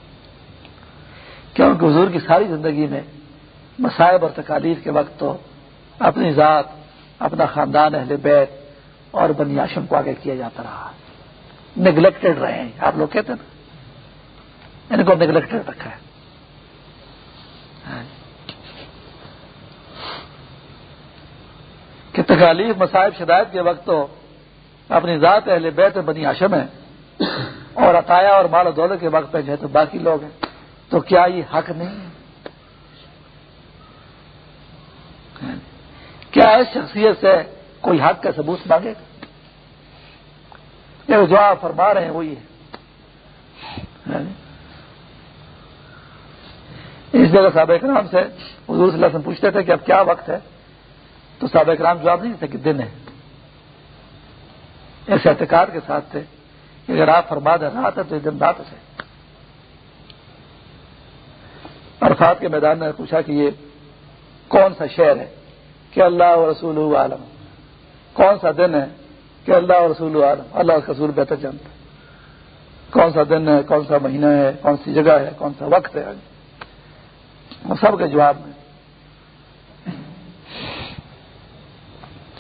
کیونکہ حضور کی ساری زندگی میں مسائب اور تکالیف کے وقت تو اپنی ذات، اپنا خاندان، اہل بیت اور بنی آشم کو آگے کیا جاتا رہا۔ نگلیکٹڈ رہے ہیں۔ آپ لوگ کہتے ہیں نا؟ ان کو نگلیکٹڈ رکھا ہے۔ کہ تکالیف مسائب شدائد کے وقت تو اپنی ذات اہل بیت بنی آشم ہے اور عطایا اور مال و دولت کے وقت پہ جو ہے تو باقی لوگ ہیں۔ تو کیا یہ حق نہیں ہے؟ کیا اس شخصیت سے کوئی حق کا ثبوت مانگے گا؟ جو آپ فرما رہے ہیں وہی ہے۔ اس جگہ صحابہ کرام سے حضور صلی اللہ علیہ وسلم پوچھتے تھے کہ اب کیا وقت ہے؟ تو صحابہ کرام جواب نہیں دیتے کہ دن ہے۔ ایسے اعتقاد کے ساتھ تھے کہ اگر آپ فرما دیں رات ہے تو یہ دن رات سے عرفات کے میدان میں پوچھا کہ یہ کون سا شہر ہے؟ کہ اللہ و رسول عالم۔ کون سا دن ہے؟ کہ اللہ و رسول عالم۔ اللہ کا رسول بہتر جانتا کون سا دن ہے؟ کون سا مہینہ ہے؟ کون سی جگہ ہے؟ کون سا وقت ہے؟ وہ سب کے جواب میں۔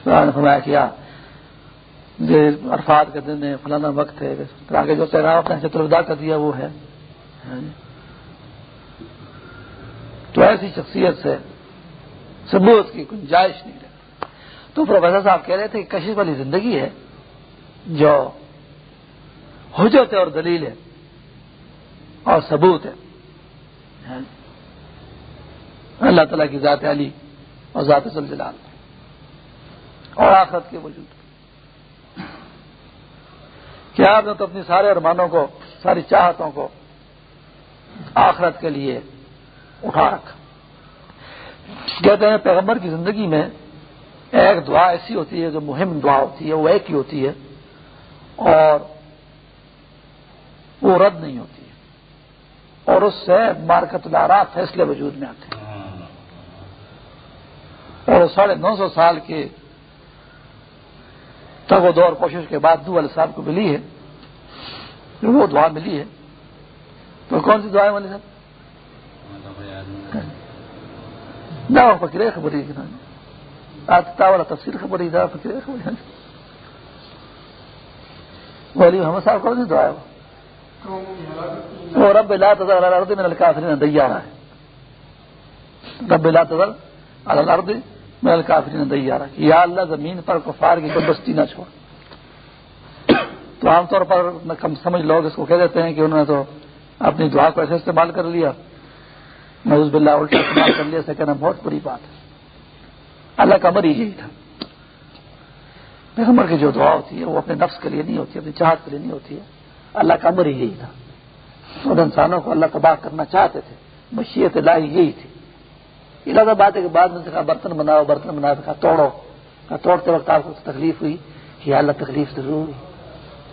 نے فرمایا کیا عرفات کے دن ہے فلانا وقت ہے آگے جو پیغام اپنے چتردا کر دیا وہ ہے۔ تو ایسی شخصیت سے ثبوت کی گنجائش نہیں رہتی۔ تو پروفیسر صاحب کہہ رہے تھے کہ کشش والی زندگی ہے، جو حجت ہے اور دلیل ہے اور ثبوت ہے۔ اللہ تعالیٰ کی ذات علی اور ذات جلال اور آخرت کے وجود۔ کیا آپ نے تو اپنی سارے ارمانوں کو، ساری چاہتوں کو آخرت کے لیے اٹھا رکھا۔ کہتے ہیں پیغمبر کی زندگی میں ایک دعا ایسی ہوتی ہے جو مہم دعا ہوتی ہے، وہ ایک ہی ہوتی ہے اور وہ رد نہیں ہوتی ہے۔ اور اس سے مارکت لارا فیصلے وجود میں آتے ہیں۔ اور ساڑھے نو سو سال کے تگ و دور کوشش کے بعد دو علیہ صاحب کو ملی ہے وہ دعا ملی ہے۔ تو کون سی دعائیں والے صاحب؟ نہ فکر خبر ہی آتا والا تفصیل خبر ہی تھا فکر خبر ولی محمد صاحب، کون سی دعا ہے؟ وہ رب لا تذر على الارض من الكافرين ديارا ہے۔ رب لا تذر على الارض من الكافرين ديارا یا اللہ زمین پر کفار کی کوئی بستی نہ چھوڑ۔ تو عام طور پر کم سمجھ لوگ اس کو کہہ دیتے ہیں کہ انہوں نے تو اپنی دعا کو ایسے استعمال کر لیا۔ محض بلّہ الٹا استعمال کر لیا، اسے کہنا بہت بری بات ہے۔ اللہ کا مر ہی یہی تھا۔ پیغمبر کی جو دعا ہوتی ہے، وہ اپنے نفس کے لیے نہیں ہوتی، اپنی چاہت کے لیے نہیں ہوتی ہے۔ اللہ کا امر ہی یہی تھا۔ اور انسانوں کو اللہ تباہ کرنا چاہتے تھے۔ مشیت لاہی یہی تھی۔ علاقہ بات ہے کہ بعد میں کہا برتن بناؤ برتن بناؤ کہا توڑو۔ کہا توڑتے وقت آپ کو تکلیف ہوئی کہ اللہ تکلیف ضرور ہوئی۔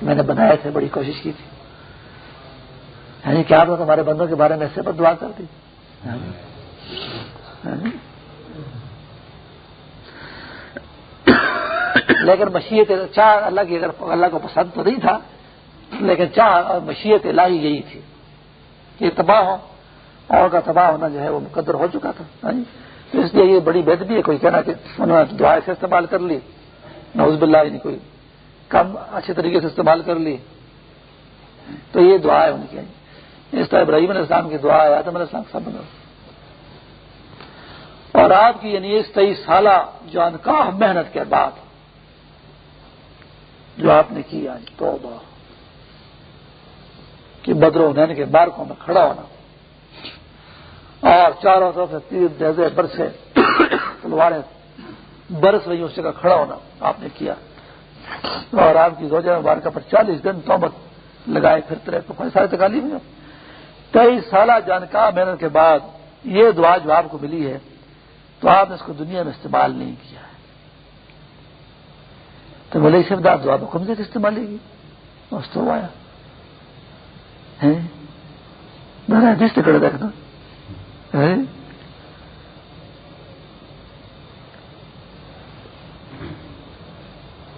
میں نے بنائے تھے، بڑی کوشش کی تھی۔ یعنی کیا آپ ہمارے بندوں کے بارے میں ایسے پر دعا کر دی یعنی۔ یعنی۔ لیکن مشیت چاہ اللہ کی اگر اللہ کو پسند تو نہیں تھا، لیکن چاہ مشیت لاہی یہی تھی کہ تباہ ہو اور کا تباہ ہونا جو ہے وہ مقدر ہو چکا تھا ہاں جی؟ تو اس لیے یہ بڑی بید بھی ہے، کوئی کہنا کہ انہوں نے دعا سے استعمال کر لی۔ نوز باللہ یعنی کوئی کم اچھے طریقے سے استعمال کر لی۔ تو یہ دعا ہے ان کی ہاں جی۔ اس طرح ابراہیم علیہ السلام کی دعا ہے، آدم علیہ السلام سب اور آپ کی یعنی اس تیئیس سالہ جانکاہ محنت کے بعد جو آپ نے کی آج تو کہ بدر ہونے کے بارکوں میں کھڑا ہونا۔ اور چاروں طرف سے تیر جیسے برسے، تلواریں برس رہی اس جگہ کھڑا ہونا آپ نے کیا۔ اور آپ کی روزہ مبارکہ پر چالیس دن تومت لگائے پھرتے رہے تو سارے تکالیف میں کئی سالہ جانکار محنت کے بعد یہ دعا جو آپ کو ملی ہے، تو آپ نے اس کو دنیا میں استعمال نہیں کیا ہے۔ تو بولے صرف دار دعا کم سے استعمال کی۔ اس تو آیا جس دیکھنا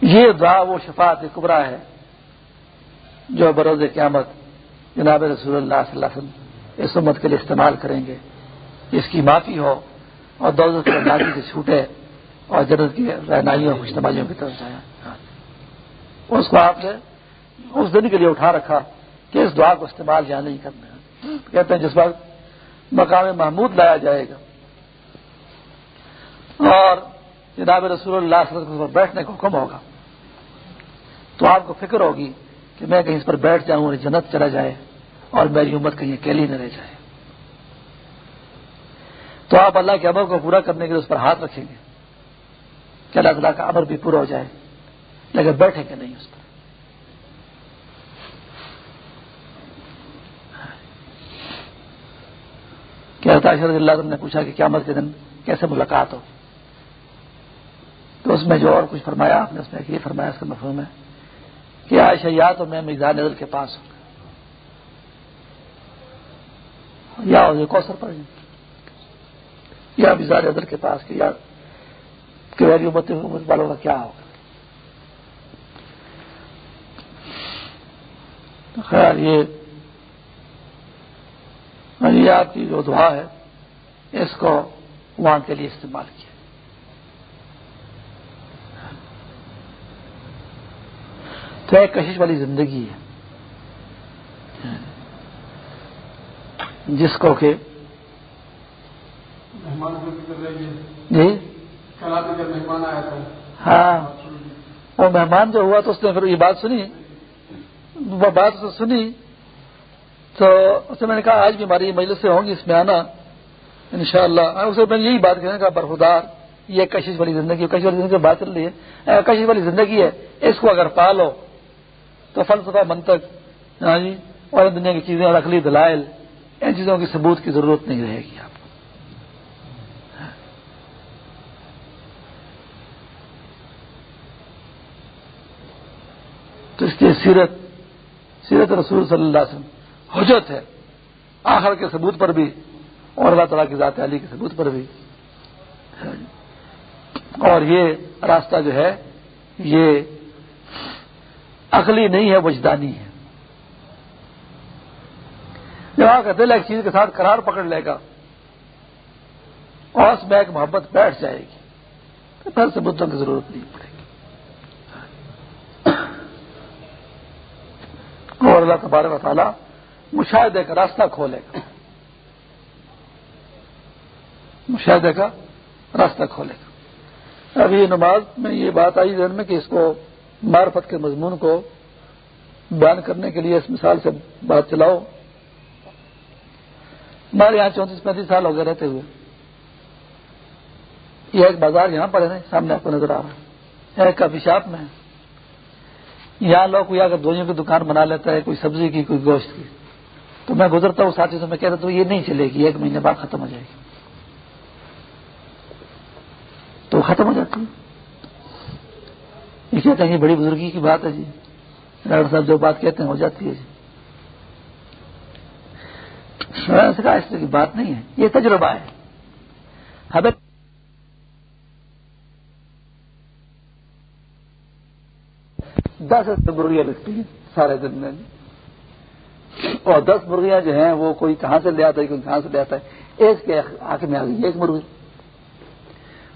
یہ دعا وہ شفاعت کبرا ہے جو بروز قیامت جناب رسول اللہ صلی اللہ علیہ وسلم اس امت کے لیے استعمال کریں گے۔ اس کی معافی ہو اور دولت کی رہنائی سے چھوٹے اور جنت کی رہنائیوں خوشنمائیوں کی طرف جائیں۔ ہاں۔ اس کو آپ نے اس دن کے لیے اٹھا رکھا کہ اس دعا کو استعمال یہاں نہیں کرنا۔ کہتے ہیں جس وقت مقام محمود لایا جائے گا۔ اور جناب رسول اللہ صلی اللہ علیہ وسلم پر بیٹھنے کا حکم ہوگا۔ تو آپ کو فکر ہوگی کہ میں کہیں اس پر بیٹھ جاؤں اور جنت چلا جائے اور میری امت کہیں اکیلی نہ رہ جائے۔ تو آپ اللہ کے امر کو پورا کرنے کے لیے اس پر ہاتھ رکھیں گے کہ اللہ تعالیٰ کا امر بھی پورا ہو جائے، لیکن بیٹھیں گے نہیں اس پر۔ کیا شرد اللہ نے پوچھا کہ قیامت کے دن کیسے ملاقات ہو؟ تو اس میں جو اور کچھ فرمایا، آپ نے اس میں یہ فرمایا، اس کا مفہوم ہے کہ عائشہ یا تو میں میزان نظر کے پاس ہوں۔ یا کوثر پر یا میزان نظر کے پاس کہ یا کہ میری امت والوں کا کیا ہوگا؟ خیر، یہ آپ کی جو دعا ہے اس کو وہاں کے لیے استعمال کیا۔ تو ایک کشش والی زندگی ہے۔ جس کو کہ جی؟ ہاں۔ وہ مہمان جو ہوا تو اس نے پھر یہ بات سنی۔ وہ بات سنی۔ تو اسے میں نے کہا، آج بھی ہماری مجلس سے ہوں گی اس میں آنا۔ ان شاء اللہ اسے میں نے یہی بات کہنے کا برفدار یہ کشش والی زندگی کشش والی زندگی بات چل رہی ہے۔ کشش والی زندگی ہے، اس کو اگر پالو، تو فلسفہ منتق ہاں جی اور دنیا کی چیزیں اور اخلی دلائل، ان چیزوں کی ثبوت کی ضرورت نہیں رہے گی آپ تو اس کی سیرت سیرت رسول صلی اللہ علیہ وسلم۔ حجت ہے، آخر کے ثبوت پر بھی اور اللہ تعالیٰ کی ذات علی کے ثبوت پر بھی۔ اور یہ راستہ جو ہے، یہ عقلی نہیں ہے، وجدانی ہے۔ جب آپ کا دل ایک چیز کے ساتھ قرار پکڑ لے گا، اور اس میں ایک محبت بیٹھ جائے گی، تو پھر سے بدھوں کی ضرورت نہیں پڑے گی۔ اور اللہ تبارک و تعالیٰ مشاہدے کا راستہ کھولے گا۔ مشاہدے کا راستہ کھولے گا۔ ابھی نماز میں یہ بات آئی ذہن میں کہ اس کو معرفت کے مضمون کو بیان کرنے کے لیے اس مثال سے بات چلاؤ۔ ہمارے یہاں چونتیس پینتیس سال ہو گئے رہتے ہوئے۔ یہ ایک بازار یہاں پر ہے نا، سامنے آپ کو نظر آ رہا ہے۔ ایک کافی شاپ میں یہاں لوگ کوئی اگر دونوں کی دکان بنا لیتا ہے، کوئی سبزی کی، کوئی گوشت کی۔ تو میں گزرتا ہوں ساتھی سے میں کہتا ہوں یہ نہیں چلے گی، ایک مہینے بعد ختم ہو جائے گی۔ تو ختم ہو جاتی۔ ہے یہ کہتے ہیں یہ بڑی بزرگی کی بات ہے جی۔ ڈاکٹر صاحب جو بات کہتے ہیں ہو جاتی ہے جی۔ کہا اس طرح کی بات نہیں ہے۔ یہ تجربہ ہے۔ ہمیں دس مرغیاں لگتی ہیں سارے دن میں۔ اور دس مرغیاں جو ہیں وہ کوئی کہاں سے لے آتا ہے، کوئی کہاں سے لے آتا ہے۔ ایک کے آنکھ میں آ گئی، ایک مرغی۔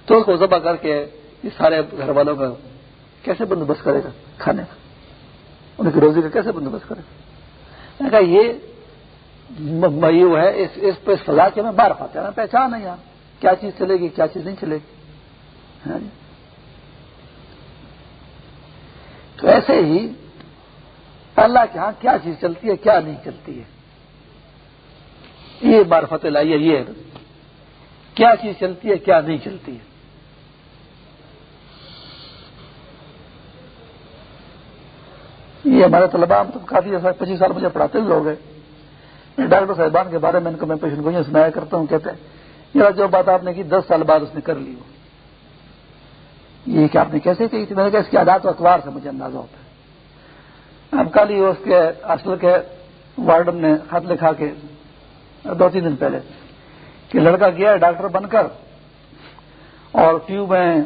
تو اس کو ذبح کر کے سارے گھر والوں کا کیسے بندوبست کرے گا؟ کھانے کا۔ ان کی روزی کا کیسے بندوبست کرے گا؟ میں کہا، یہ وہ ہے، اس اس پہ سزا کے میں بار پاتے ہیں، پہچان نہیں یہاں۔ کیا چیز چلے گی، کیا چیز نہیں چلے گی؟ ہاں جی۔ تو ایسے ہی اللہ کے ہاں کیا چیز چلتی ہے، کیا نہیں چلتی ہے۔ یہ بار فتح لائیے یہ کیا چیز چلتی ہے، کیا نہیں چلتی ہے۔ یہ ہمارے طلبا تو کافی ایسا پچیس سال مجھے پڑھاتے ہوئے ہو گئے۔ ڈاکٹر صاحبان کے بارے میں ان کو میں پیشن گوئیاں سنایا کرتا ہوں، کہتے ہیں، یہ جو بات آپ نے کی، دس سال بعد اس نے کر لی ہو یہ کہ آپ نے کیسے کہی تھی؟ میں نے کہا اس کی عادات و اخبار سے مجھے اندازہ ہوتا ہے۔ اب کل ہی اس کے اصل کے وارڈن نے خط لکھا کے دو تین دن پہلے کہ لڑکا گیا ہے، ڈاکٹر بن کر اور ٹیوب میں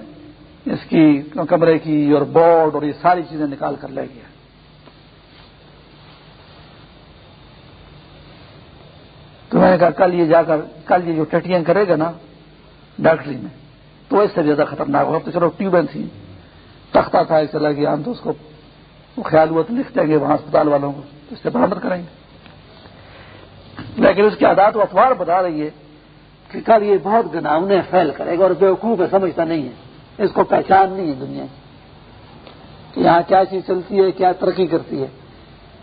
اس کی کمرے کی اور بورڈ اور یہ ساری چیزیں نکال کر لے گیا۔ تو میں نے کہا، کل یہ جا کر، کل یہ جو ٹٹیاں کرے گا نا ڈاکٹری جی میں تو اس سے زیادہ خطرناک ہوگا۔ تو چلو ٹیوبیں تھیں، تختہ تھا، اس طرح گیا تو اس کو وہ خیال ہوا تو لکھ دیں گے وہاں اسپتال والوں کو اس سے برامد کریں گے۔ لیکن اس کی عادات و اخبار بتا رہی ہے کہ کل یہ بہت گناؤنے فیل کرے گا اور بیوقوف ہے سمجھتا نہیں ہے۔ اس کو پہچان نہیں ہے دنیا کی۔ یہاں کیا چیز چلتی ہے، کیا ترقی کرتی ہے،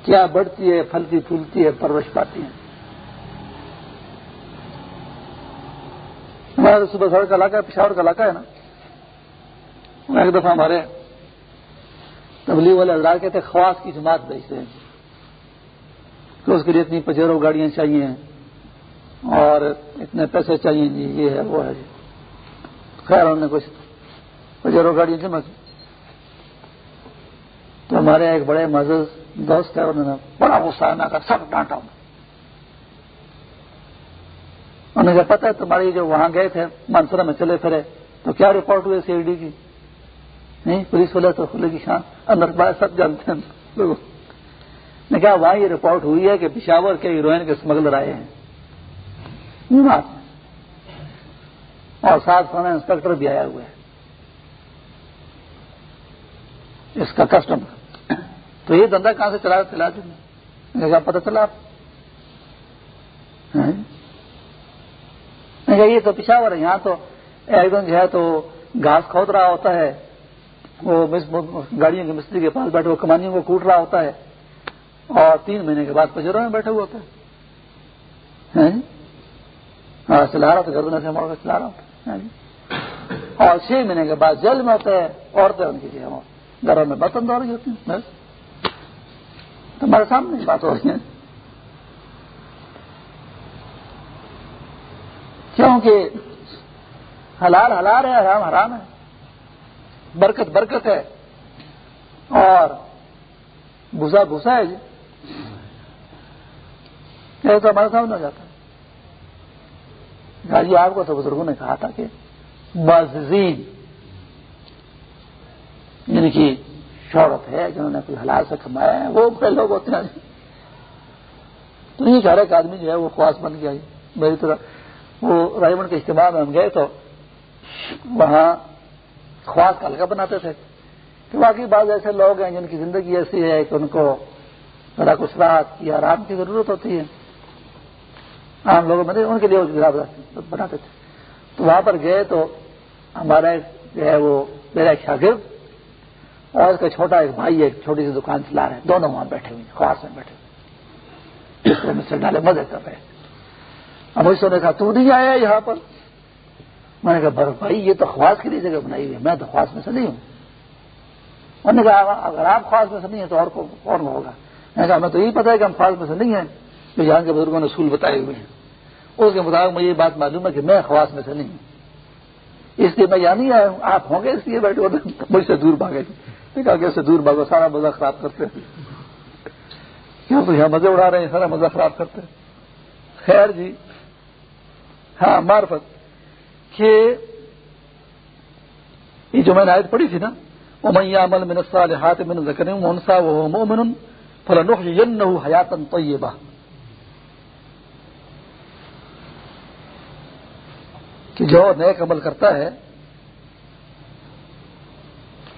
کیا بڑھتی ہے، پھلتی پھولتی ہے، پرورش پاتی ہے۔ ہمارا صبح سڑک کا علاقہ ہے، پشاور کا علاقہ ہے نا۔ ایک دفعہ ہمارے تبلیغ والے حضرات کہتے خواص کی جماعت بیچتے ہیں۔ کہ اس کے لیے اتنی پجیرو گاڑیاں چاہیے اور اتنے پیسے چاہیے جی یہ ہے، وہ ہے۔ جی خیر انہوں نے کچھ پجیرو گاڑیاں جمع کی۔ تو ہمارے ایک بڑے مزز دوست ہے انہوں نے بڑا غصہ میں کر سب ڈانٹا۔ ہوں انہوں نے پتا ہے تمہاری جو وہاں گئے تھے مانسرا میں چلے پھرے، تو کیا رپورٹ ہوئے سی آئی ڈی کی؟ نہیں، پولیس والے تو کھلے کی شان۔ اندر بڑا سب جانتے ہیں۔ لوگوں نے کہا، وہاں یہ رپورٹ ہوئی ہے کہ پشاور کے ہیروئن کے اسمگلر آئے ہیں۔ اور ساتھ سونا انسپیکٹر بھی آیا ہوا ہے۔ اس کا کسٹم تو یہ دندہ کہاں سے چلا چلا دیں پتہ چلا۔ ہاں جی۔ آپ یہ تو پشاور ہے۔ یہاں تو ایک دم جو ہے تو گھاس کھود رہا ہوتا ہے۔ وہ گاڑیوں کے مستری کے پاس بیٹھے وہ کمانیوں کو کوٹ رہا ہوتا ہے۔ اور تین مہینے کے بعد پجروں میں بیٹھے ہوئے ہوتے ہیں۔ چلا جی؟ ہاں، رہا تھا گھر میں سے موڑ کر چلا رہا ہوں جی؟ اور چھ مہینے کے بعد جیل میں ہوتے ہیں، عورتیں ان کی گھروں میں برتن دو رہی ہوتی ہیں، بس۔ تمہارے سامنے بات ہو رہی ہے۔ کیونکہ حلال حلال ہے، حرام حرام ہے۔ برکت برکت ہے۔ اور بھوسا بھوسا ہے جی۔ تو ہمارے سامنے ہو جاتا۔ ہے جی آپ کو تو بزرگوں نے کہا تھا کہ بازین جن کی شہرت ہے، جنہوں نے کوئی حلال سے کمایا ہے، وہ بڑے لوگ ہوتے ہیں۔ تو یہ ہر ایک آدمی جو ہے، وہ خواص بن گیا۔ میری طرح وہ رائمنڈ کے اجتماع میں ہم گئے تو وہاں خواص کا ہلکا بناتے تھے کہ باقی بعض ایسے لوگ ہیں جن کی زندگی ایسی ہے کہ ان کو بڑا کچھ رات کی آرام کی ضرورت ہوتی ہے۔ عام لوگوں میں ان کے لیے بناتے تھے۔ تو وہاں پر گئے تو ہمارا جو ہے وہ میرا ایک شاگرد اور اس کا چھوٹا ایک بھائی ایک چھوٹی سی دکان چلا رہے ہیں دونوں وہاں بیٹھے ہوئے خواص میں بیٹھے ہوئے سے ڈالے مزے کر رہے اب اس نے کہا، تو نہیں آیا یہاں پر؟ میں نے کہا بر بھائی، یہ تو خواص کے لیے جگہ بنائی ہوئی ہے۔ میں تو خواص میں سے نہیں ہوں۔ انہوں نے کہا اگر آپ خواص میں سے نہیں ہیں تو اور کون ہوگا؟ میں نے کہا میں تو یہی پتا ہے کہ ہم خواص میں سے نہیں ہیں۔ جو یہاں کے بزرگوں نے اصول بتائے ہوئے ہیں۔ اس کے مطابق مجھے یہ بات معلوم ہے کہ میں خواص میں سے نہیں ہوں۔ اس لیے میں یہاں نہیں آیا ہوں۔ آپ ہوں گے اس لیے بیٹھے مجھ سے دور بھاگے دیکھا کہ اس سے دور بھاگو، سارا مزہ خراب کرتے کیوں تو یہاں مزے اڑا رہے ہیں؟ سارا مزہ خراب کرتے خیر جی۔ ہاں مارفت کہ یہ جو میں نے آیت پڑھی تھی نا وہ میں عمل من الصالحات من ذکر منسا وہ مومن فلنحینہ حیاتن طیبہ کہ جو نیک عمل کرتا ہے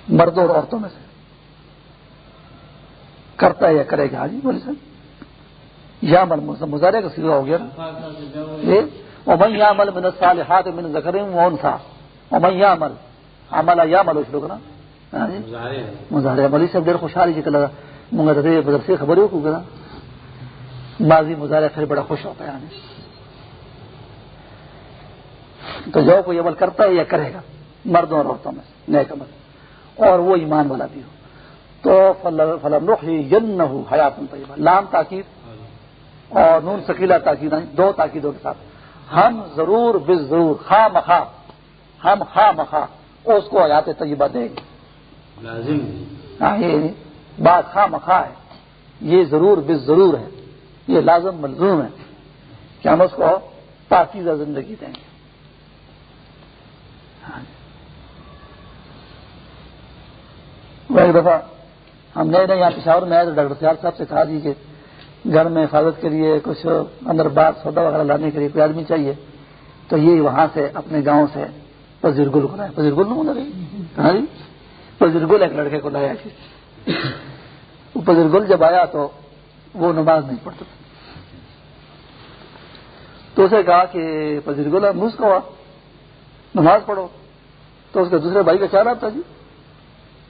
مردوں اور عورتوں میں سے۔ کرتا ہے یا کرے گا؟ جی بولے سر۔ یا عمل مظاہرے کا سیدھا ہو گیا امن یا عمل من صالحات من ذکر مون تھا امن یا عمل عمل یا عمل اس لوگ نا ہاں جی؟ مظاہرے ملی سے ڈیر خوشحالی جی کلا منگا بدر سے خبر ہو کو ماضی مظاہرے پھر بڑا خوش ہوتا ہے یعنی. تو جو کوئی عمل کرتا ہے یا کرے گا. مردوں اور عورتوں میں نیک عمل. اور وہ ایمان والا بھی ہو. تو فلم رخ ین ہو حیات طیبہ. لام تاکید اور نون سکیلا تاکید دو تاکیدوں کے ساتھ. ہم ضرور بز ضرور خواہ مخواہ ہم خواہ مخواہ اس کو حیات طیبہ دیں گے۔ ہاں یہ بات خواہ مخواہ ہے۔ یہ ضرور بز ضرور ہے۔ یہ لازم ملزوم ہے کہ ہم اس کو پاکیزہ زندگی دیں گے۔ وہ ایک دفعہ ہم نئے نئے یہاں پشاور میں آئے تو ڈاکٹر سیال صاحب سے کہا جی کہ گھر میں حفاظت کے لیے، کچھ اندر بات سودا وغیرہ لانے کے لیے کوئی آدمی چاہیے، تو یہ وہاں سے اپنے گاؤں سے پذیر گل کو لایا۔ پذیر گل ہاں جی؟ ایک لڑکے کو لایا۔ وہ پذیر گل جب آیا تو وہ نماز نہیں پڑھتا تو اسے کہا کہ پذیر گل موس کو نماز پڑھو۔ تو اس کے دوسرے بھائی کا چاہ رہا تھا جی۔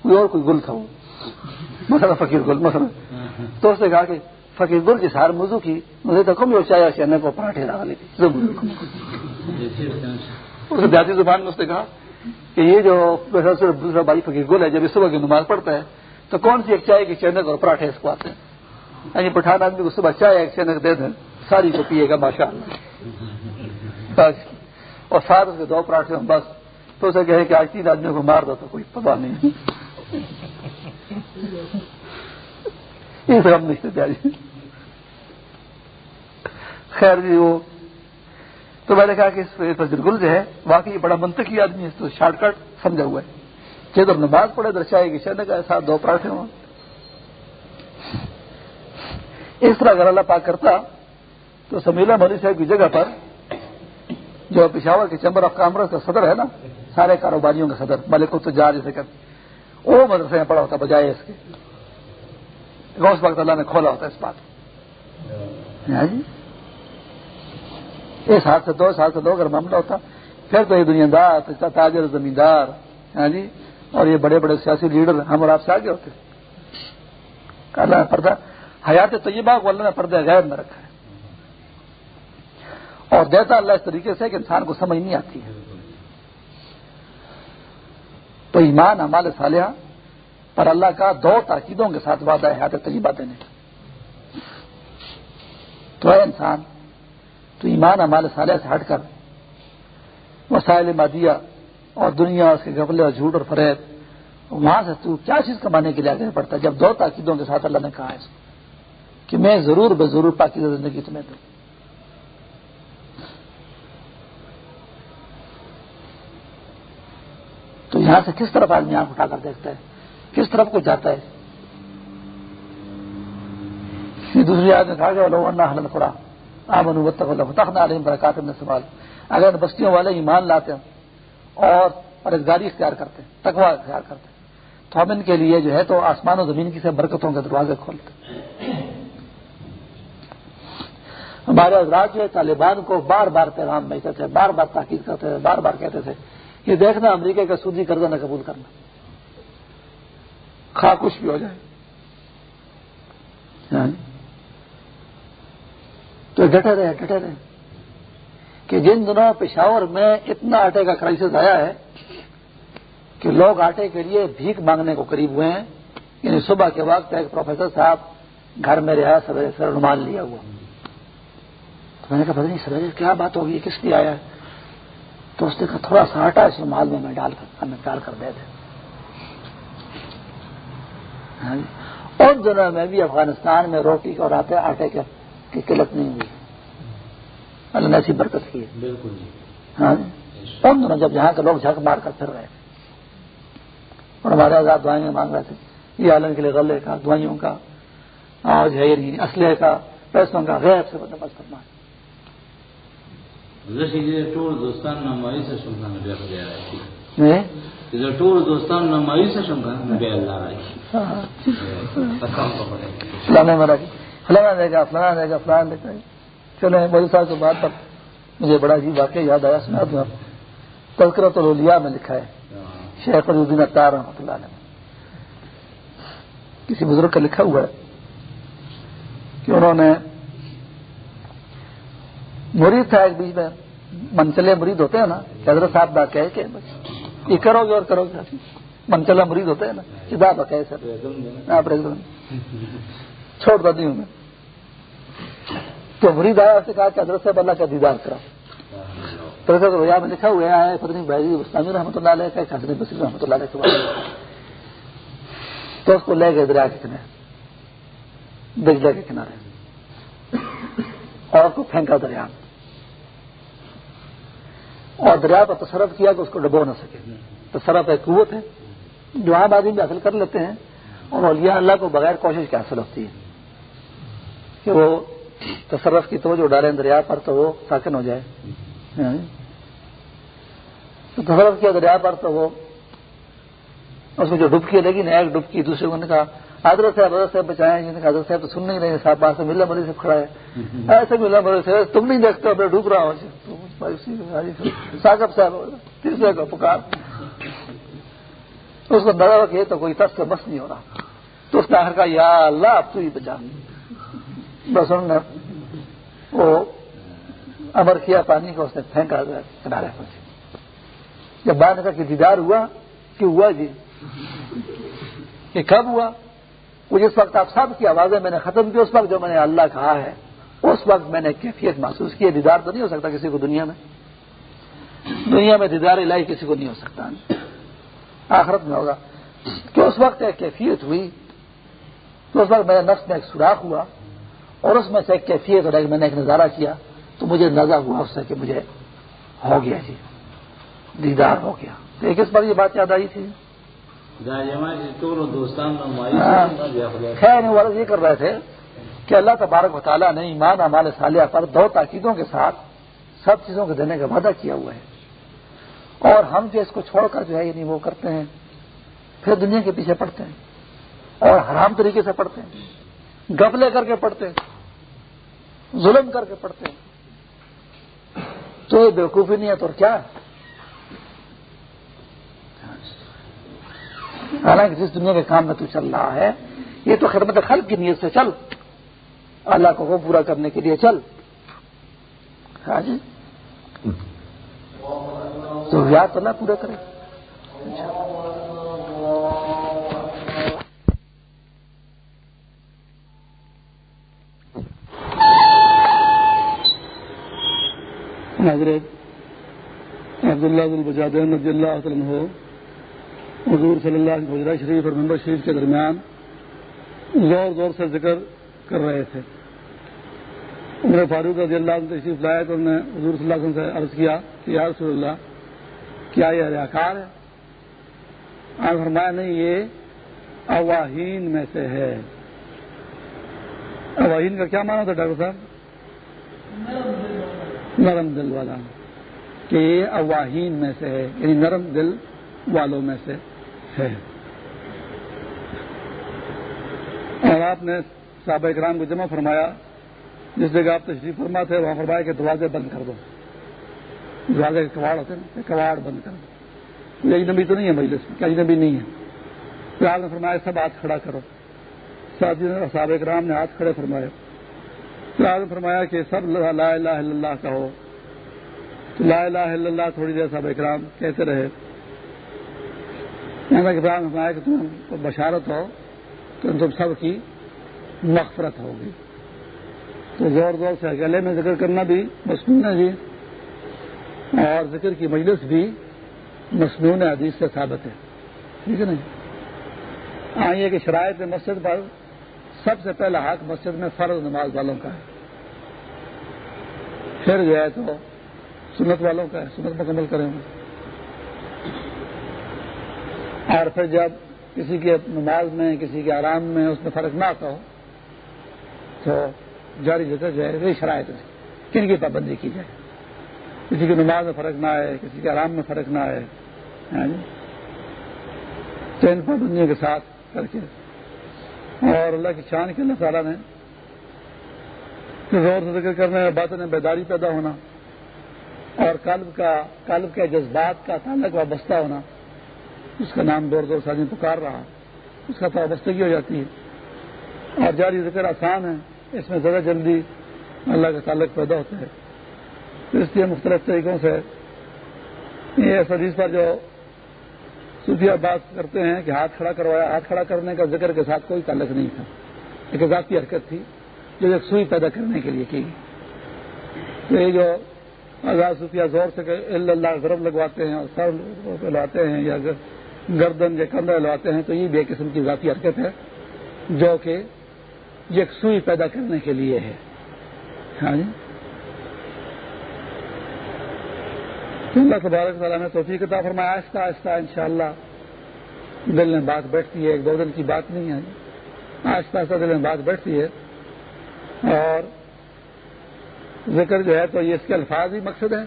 کوئی اور کوئی گل تھا وہ۔ مسئلہ فقیر گل مسئلہ تو اس نے کہا کہ فقیر گل کی سار موضوع کی مجھے تو کم چاہیے چاہے کو پراٹھے ڈال لی تھی دیہاتی زبان میں اس نے کہا کہ یہ جو دوسرا بھائی فقیر گل ہے، جب صبح کی نماز پڑھتا ہے، تو کون سی ایک چائے کی چینک اور پراٹھے اس کو آتے ہیں؟ یعنی پٹھان آدمی کو صبح چائے ایک چینک دے دیں، ساری کو پیے گا ماشاء اللہ اور ساتھ اس کے دو پراٹھے بس۔ تو اسے کہے کہ آج تین آدمیوں کو مار دو تو کوئی پتا نہیں۔ اس ہم نہیں خیر جی وہ تو میں نے کہا کہ گل جو ہے، واقعی بڑا منطقی آدمی ہے تو شارٹ کٹ سمجھا ہوا ہے۔ کہ جب نماز پڑھے، درشائے گی شہر کا ساتھ دو پراٹھے ہوں۔ اس طرح اگر اللہ پاک کرتا، تو سمیلا مری صاحب کی جگہ پر جو پشاور کے چمبر آف کامرس کا صدر ہے نا، سارے کاروباریوں کا صدر، ملک تو جا جیسے کر وہ مدرسے میں پڑا ہوتا، بجائے اس کے۔ غوث وقت اللہ نے کھولا ہوتا اس بات۔ ہاں جی۔ ایک سال سے دو سال سے دو اگر معاملہ ہوتا، پھر تو یہ دنیا دار تاجر زمیندار ہاں جی؟ اور یہ بڑے بڑے سیاسی لیڈر ہم اور آپ سے آگے ہوتے۔ اللہ پردہ، حیات طیبہ کو اللہ نے پردے غیر میں رکھا ہے۔ اور دیتا اللہ اس طریقے سے کہ انسان کو سمجھ نہیں آتی ہے۔ تو ایمان ہمارے صالحہ پر اللہ کا دو تاکیدوں کے ساتھ وعدہ ہے حیات طیبہ دینے۔ کا تو ہے انسان تو ایمان ہمارے صالح سے ہٹ کر وسائل مادیہ اور دنیا، اس کے گبلے اور جھوٹ اور فریب، وہاں سے تو کیا چیز کمانے کے لیے آگے پڑتا ہے؟ جب دو تاکیدوں کے ساتھ اللہ نے کہا ہے اس کہ میں ضرور بے ضرور پاکیزہ زندگی تمہیں دوں۔ تو یہاں سے کس طرف آدمی آنکھ اٹھا کر دیکھتا ہے؟ کس طرف کو جاتا ہے؟ دوسری آدمی کہا گیا لوگ حل خورا آمن برکات سوال اگر بستیوں والے ایمان لاتے ہیں اور پرزگاری اختیار کرتے ہیں تقوا اختیار کرتے ہیں، تو ہم ان کے لیے جو ہے تو آسمان و زمین کی سے برکتوں کے دروازے کھولتے ہمارے حضرات جو ہے طالبان کو بار بار پیغام بھیجتے تھے، بار بار تاکید کرتے تھے، بار بار کہتے تھے یہ دیکھنا امریکہ کا سودی قرضہ نہ قبول کرنا۔ خواہ کچھ بھی ہو جائے۔ یعنی تو ڈٹے رہے ڈٹے رہے۔ کہ جن دنوں پشاور میں اتنا آٹے کا کرائسس آیا ہے کہ لوگ آٹے کے لیے بھیک مانگنے کو قریب ہوئے ہیں یعنی صبح کے وقت ایک پروفیسر صاحب گھر میں رہا، سویرے سر رومال لیا ہوا۔ تو میں نے کہا، پتہ نہیں، سویرے، کیا بات ہوگی؟ کس لیے آیا ہے؟ تو اس نے کہا، تھوڑا سا آٹا اس رومال میں میں ڈال کر ہمیں ڈال کر دے دیں ہاں جی۔ ان دنوں میں بھی افغانستان میں روٹی اور آتے آٹے کے کی قلت نہیں ہوئی۔ اللہ نے ایسی برکت کی۔ ہے بالکل جی۔ ہاں جی۔ جب جہاں کے لوگ جھک مار کر پھر رہے۔ تھے اور ہمارے آزاد دعائیں مانگ رہے تھے۔ یہ عالم کے لیے غلے کا دعائیوں کا اور اسلحے کا پیسوں کا غیر سے بندوبست کرنا ټول دوستان نمایي څه شم کنه بیا بیا نه زه ټول دوستان نمایي څه شم کنه بیا الله راځي مرا فلانا دے گا فلانا دے گا فلانا دے گا چلے مودی صاحب کی بات پر مجھے بڑا عجیب واقعہ یاد آیا، سنا دوں آپ تذکرت الاولیاء میں لکھا ہے۔ شیخ الدین اطار رحمۃ اللہ علیہ۔ کسی بزرگ کا لکھا ہوا ہے کہ انہوں نے مرید تھا ایک بیچ میں، منچلے مرید ہوتے ہیں نا حضرت صاحب بات کہ یہ کرو گے اور کرو گے۔ منچلا مرید ہوتے ہیں نا سدا بکے سر۔ آپ چھوڑ دیتی ہوں میں۔ تو مرید آیا سے کہا کہ حضرت صاحب اللہ کا دیدار کرا تو یہاں میں لکھا ہوا ہے پتنی بحری، اسلامی رحمۃ اللہ علیہ کا حضرت بصیر رحمۃ اللہ علیہ کے تو اس کو لے گئے دریا کے کنارے دجلے کے کنارے، اور اس کو پھینکا دریا۔ اور دریا پر تصرف کیا کہ اس کو ڈبو نہ سکے۔ تصرف ایک قوت ہے، جو عام آدمی بھی حاصل کر لیتے ہیں۔ اور اولیاء اللہ کو بغیر کوشش کے حاصل ہوتی ہے کہ وہ تصرف کی توجہ ڈالیں دریا پر تو وہ ساکن ہو جائے۔ ہاں۔ تو تصرف کیا دریا پر تو وہ اس میں جو ڈبکی لگی نا ایک ڈبکی دوسرے کو نے کہا حضرت صاحب حضرت صاحب بچائے جن کا حضرت صاحب تو سن نہیں رہے صاحب پاس ملا مری سے کھڑا ہے۔ ایسے ملا مری سے تم نہیں دیکھتے میں ڈوب رہا ہوں۔ ساگب صاحب تیسرے کو پکار۔ اس کو نظر رکھے تو کوئی تس سے بس نہیں ہو رہا۔ تو اس نے آخر کہا یا اللہ اب تو ہی بچا۔ بس انہوں نے وہ امر کیا، پانی کو اس نے پھینکا کنارے پر جب باہر نے کہا کہ دیدار ہوا کہ ہوا جی؟ کہ کب ہوا؟ وہ جس وقت آپ سب کی آوازیں میں نے ختم کی، اس وقت جو میں نے اللہ کہا ہے، اس وقت میں نے کیفیت محسوس کی دیدار تو نہیں ہو سکتا کسی کو دنیا میں۔ دنیا میں دیدار الہی کسی کو نہیں ہو سکتا۔ آخرت میں ہوگا۔ کہ اس وقت ایک کیفیت ہوئی۔ تو اس وقت میرے نفس میں ایک سوراخ ہوا۔ اور اس میں سے ایک کیفیت اور میں نے ایک نظارہ کیا تو مجھے نظر ہوا اس سے کہ مجھے ہو گیا جی دیدار ہو گیا۔ تو کس پر یہ بات یاد آئی تھی۔ خیر غرض یہ کر رہے تھے کہ اللہ تبارک و تعالیٰ نے ایمان ہمارے صالحہ پر دو تاکیدوں کے ساتھ سب چیزوں کو دینے کا وعدہ کیا ہوا ہے۔ اور ہم جو اس کو چھوڑ کر جو ہے یعنی وہ کرتے ہیں پھر دنیا کے پیچھے پڑتے ہیں اور حرام طریقے سے پڑھتے ہیں۔ گفلے کر کے پڑھتے ہیں، ظلم کر کے پڑھتے ہیں۔ تو یہ بیوقوفی نہیں ہے تو کیا حالانکہ جس دنیا کے کام میں تو چل رہا ہے، یہ تو خدمت خلق کی نیت سے چل۔ اللہ کو پورا کرنے کے لیے چل۔ ہاں جی۔ تو یاد اللہ پورا کرے۔ حضرت عبداللہ البجادین رضی اللہ عنہ، حضور صلی اللہ علیہ حضرہ شریف اور ممبر شریف کے درمیان زور زور سے ذکر کر رہے تھے۔ عمر فاروق رضی اللہ عنہ تشریف لائے تو انہوں نے حضور صلی اللہ علیہ وسلم سے عرض کیا کہ یا رسول اللہ، کیا یہ ریاکار ہے؟ آپ فرمایا، نہیں، یہ اواہین میں سے ہے۔ اواہین کا کیا مانا تھا ڈاکٹر صاحب؟ نرم دل والا، کہ یہ اواہین میں سے ہے یعنی نرم دل والوں میں سے ہے۔ اور آپ نے صحابہ اکرام کو جمع فرمایا، جس جگہ آپ تشریف فرما تھے، وہاں فرمایا کہ دروازے بند کر دو۔ دروازے کے کواڑ ہوتے ہیں کواڑ بند کر دو۔ یہ نبی تو نہیں ہے مجلس میں اجنبی نہیں ہے۔ پھر آپ نے فرمایا، سب ہاتھ کھڑا کرو۔ صحابہ اکرام نے ہاتھ کھڑے فرمایا نے فرمایا کہ سب لا الہ الا اللہ کہو۔ تو لا الہ الا اللہ تھوڑی دیر صاحب اکرام کہتے رہے۔ اکرام فرمایا کہ تم بشارت ہو، تو تم سب کی مغفرت ہوگی۔ تو زور زور سے اکیلے میں ذکر کرنا بھی مصنون ہے جی۔ اور ذکر کی مجلس بھی مصنون حدیث سے ثابت ہے۔ ٹھیک ہے نا جی؟ آئیے کہ شرائط مسجد پر سب سے پہلا حق مسجد میں فرض نماز والوں کا ہے۔ پھر جو ہے تو سنت والوں کا ہے، سنت مکمل کریں گے۔ اور پھر جب کسی کے نماز میں، کسی کے آرام میں اس میں فرق نہ آتا ہو، تو جاری ذکر جو ہے شرائط کن کی پابندی کی جائے؟ کسی کی نماز میں فرق نہ آئے، کسی کے آرام میں فرق نہ آئے۔ ہاں جی؟ تو ان پابندیوں کے ساتھ کر کے اور اللہ کی شان کے اللہ تعالیٰ نے زور سے ذکر کرنے میں باتوں میں بیداری پیدا ہونا اور قلب کا، قلب کے جذبات کا تعلق وابستہ ہونا۔ اس کا نام دور دور سے پکار رہا اس کا تو وابستگی ہو جاتی ہے۔ اور جاری ذکر آسان ہے۔ اس میں زیادہ جلدی اللہ کا تعلق پیدا ہوتا ہے۔ تو اس لیے مختلف طریقوں سے یہ حدیث پر جو صوفیہ بات کرتے ہیں کہ ہاتھ کھڑا کروایا، ہاتھ کھڑا کرنے کا ذکر کے ساتھ کوئی تعلق نہیں تھا۔ ایک ذاتی حرکت تھی جو ایک سوئی پیدا کرنے کے لیے کی تو یہ جو آزاد صوفیہ زور سے اللہ گرم لگواتے ہیں اور سر لگواتے ہیں یا گردن یا کندھا لگواتے ہیں تو یہ بھی ایک قسم کی ذاتی حرکت ہے جو کہ ایک سوئی پیدا کرنے کے لیے ہے۔ ہاں جی؟ اللہ تبارک تعالیٰ نے توفیق عطا فرمایا، آہستہ آہستہ انشاءاللہ دل میں بات بیٹھتی ہے، ایک دو دن کی بات نہیں ہے۔ آہستہ آہستہ دل میں بات بیٹھتی ہے۔ اور ذکر جو ہے تو یہ اس کے الفاظ ہی مقصد ہے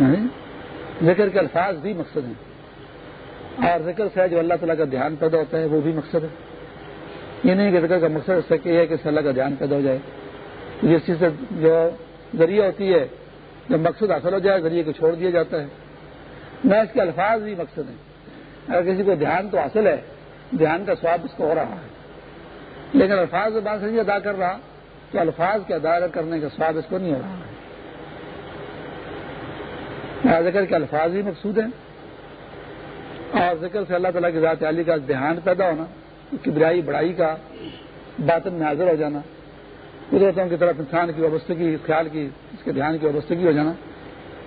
یعنی ذکر کے الفاظ بھی مقصد ہیں۔ اور ذکر سے جو اللہ تعالیٰ کا دھیان پیدا ہوتا ہے وہ بھی مقصد ہے۔ یہ نہیں کہ ذکر کا مقصد اس سے یہ ہے کہ اللہ کا دھیان پیدا ہو جائے۔ جس چیز سے جو ذریعہ ہوتی ہے جب مقصد حاصل ہو جائے ذریعے کو چھوڑ دیا جاتا ہے۔ نہ اس کے الفاظ بھی مقصد ہیں۔ اگر کسی کو دھیان تو حاصل ہے، دھیان کا سواب اس کو ہو رہا ہے۔ لیکن الفاظ زبان سے نہیں ادا کر رہا، تو الفاظ کے ادا کرنے کا سواد اس کو نہیں ہو رہا ہے۔ ذکر کے الفاظ ہی مقصود ہیں۔ اور ذکر سے اللہ تعالیٰ کی ذات علی کا دھیان پیدا ہونا، کبریائی بڑائی کا باطن میں حاضر ہو جانا، قدرتوں کی طرف انسان کی وابستگی، خیال کی اس کے دھیان کی وابستگی ہو جانا۔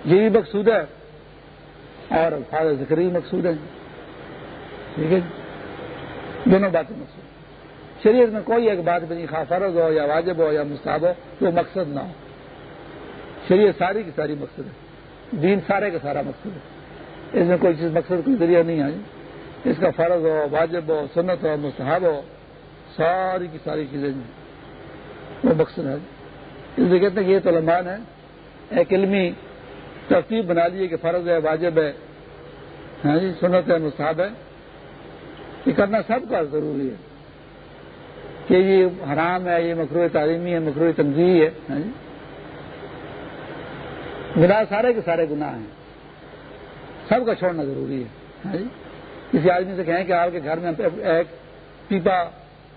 یہی مقصود ہے۔ اور الفاظ ذکر ہی مقصود ہے۔ ٹھیک ہے جی؟ دونوں باتیں مقصود شریعت میں کوئی ایک بات بھی نہیں، خواہ فرض ہو یا واجب ہو یا مستحب ہو تو مقصد نہ ہو۔ شریعت ساری کی ساری مقصد ہے۔ دین سارے کا سارا مقصد ہے۔ اس میں کوئی چیز مقصد کوئی ذریعہ نہیں آئی اس کا فرض ہو، واجب ہو، سنت ہو، مستحب ہو، ساری کی ساری چیزیں وہ مقصد ہے۔ اس لیے کہتے ہیں کہ یہ تو لمبان ہے ایک علمی ترتیب بنا لیے کہ فرض ہے، واجب ہے۔ ہاں جی سنت ہے، مستحب ہے۔ یہ کرنا سب کا ضروری ہے۔ کہ یہ حرام ہے، یہ مکرو تعلیمی ہے مکرو تنظیمی ہے۔ ہاں جی؟ گناہ سارے کے سارے گناہ ہیں۔ سب کا چھوڑنا ضروری ہے۔ ہاں جی؟ کسی آدمی سے کہیں کہ آپ کے گھر میں ایک پیپا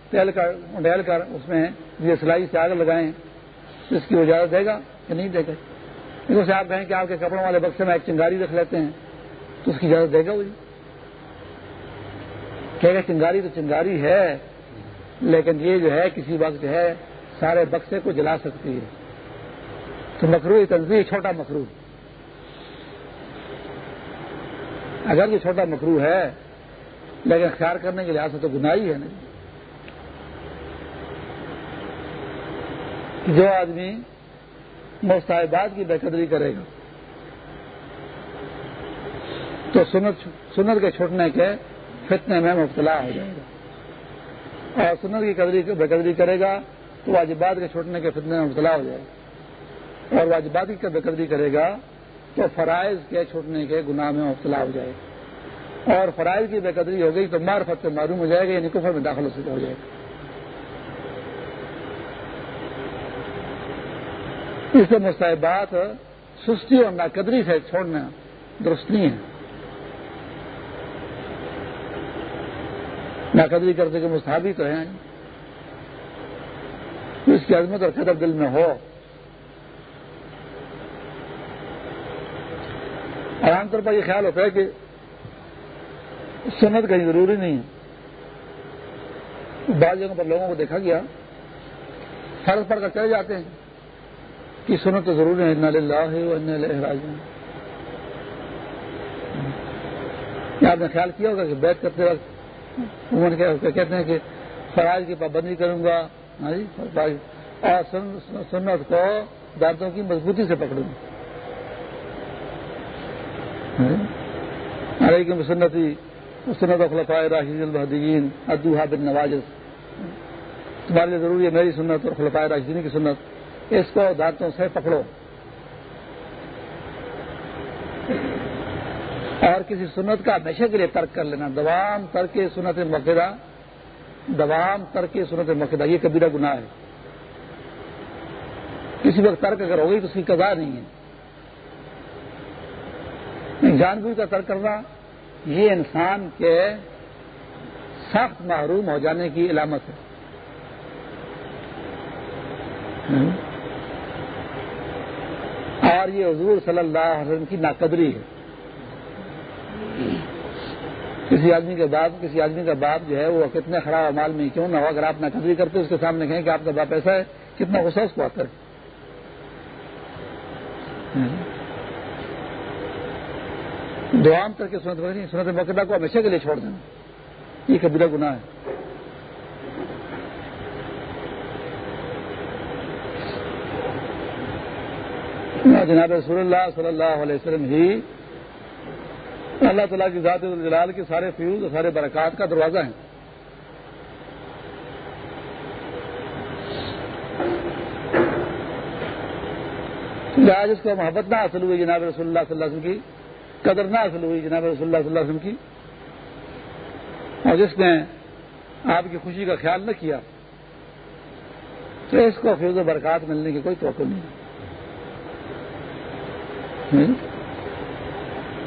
تیل کر ڈیل کر اس میں یہ سلائی سے آگ لگائیں۔ اس کی اجازت دے گا کہ نہیں دے گا؟ سے آپ کہیں کہ آپ کے کپڑوں والے بکسے میں ایک چنگاری رکھ لیتے ہیں، تو اس کی اجازت دے گا وہ جی۔ کہ چنگاری تو چنگاری ہے، لیکن یہ جو ہے، کسی وقت جو ہے، سارے بکسے کو جلا سکتی ہے۔ تو مکرو تنظیم چھوٹا مکرو اگر یہ چھوٹا مکرو ہے، لیکن اختیار کرنے کے لحاظ سے تو گناہی ہے نہیں جو آدمی مستحبات کی بے قدری کرے گا۔ تو سنت سنت کے چھوٹنے کے فتنے میں مبتلا ہو جائے گا۔ اور سنت کی قدری بے قدری کرے گا تو واجبات کے چھوٹنے کے فتنے میں مبتلا ہو جائے گا۔ اور واجبات کی بے قدری کرے گا تو فرائض کے چھوٹنے کے گناہ میں مبتلا ہو جائے گا۔ اور فرائض کی بے قدری ہو گئی تو معرفت سے معلوم ہو جائے گا یعنی کفر میں داخل ہو جائے گا۔ اس سے مستحبات سستی اور ناقدری سے چھوڑنا درست نہیں ہے۔ ناقدری کرتے کہ مستحبی تو ہیں۔ اس کی عظمت اور قدر دل میں ہو۔ اور عام طور پر یہ خیال ہوتا ہے کہ سنت کہیں ضروری نہیں ہے۔ بعض جگہوں پر لوگوں کو دیکھا گیا، فرض پڑ کر چلے جاتے ہیں کی سنت تو ضرور ہے آپ نے خیال کیا ہوگا کہ بیت کرتے وقت عمر کہتے ہیں کہ فرائض کی پابندی کروں گا ہاں جی، اور سنت کو دانتوں کی مضبوطی سے پکڑوں گا۔ ہاں جی۔ ارے کی سنتی، سنت خلفائے راشد البحدین ادوہا بن نواز تمہارے لیے ضروری ہے میری سنت اور خلفائے راشدین کی سنت۔ اس کو دانتوں سے پکڑو۔ اور کسی سنت کا ہمیشہ کے لیے ترک کر لینا۔ دوام ترک سنت مقدہ دوام ترک سنت مقدہ یہ کبیرہ گناہ ہے۔ کسی وقت ترک اگر ہوگی تو اس کی قضا نہیں ہے۔ جان بوجھ کا ترک کرنا۔ یہ انسان کے سخت محروم ہو جانے کی علامت ہے۔ اور یہ حضور صلی اللہ علیہ وسلم کی ناقدری ہے۔ کسی آدمی کے باپ کسی آدمی کا باپ جو ہے وہ کتنے خراب مال میں کیوں نہ ہو، اگر آپ ناقدری کرتے اس کے سامنے کہیں کہ آپ کا باپ ایسا ہے، کتنا غصہ اس کو آتا ہے۔ دعام کر کے سنت سنت مقدہ کو ہمیشہ کے لیے چھوڑ دینا۔ یہ کبیرہ گناہ ہے۔ جناب رسول اللہ صلی اللہ علیہ وسلم ہی اللہ تعالیٰ کی ذات الجلال کے سارے فیوز اور سارے برکات کا دروازہ ہیں۔ آج اس کو محبت نہ حاصل ہوئی جناب رسول اللہ صلی اللہ علیہ وسلم کی، قدر نہ حاصل ہوئی جناب رسول اللہ صلی اللہ علیہ وسلم کی۔ اور جس نے آپ کی خوشی کا خیال نہ کیا، تو اس کو فیوز و برکات ملنے کی کوئی توقع نہیں ہے۔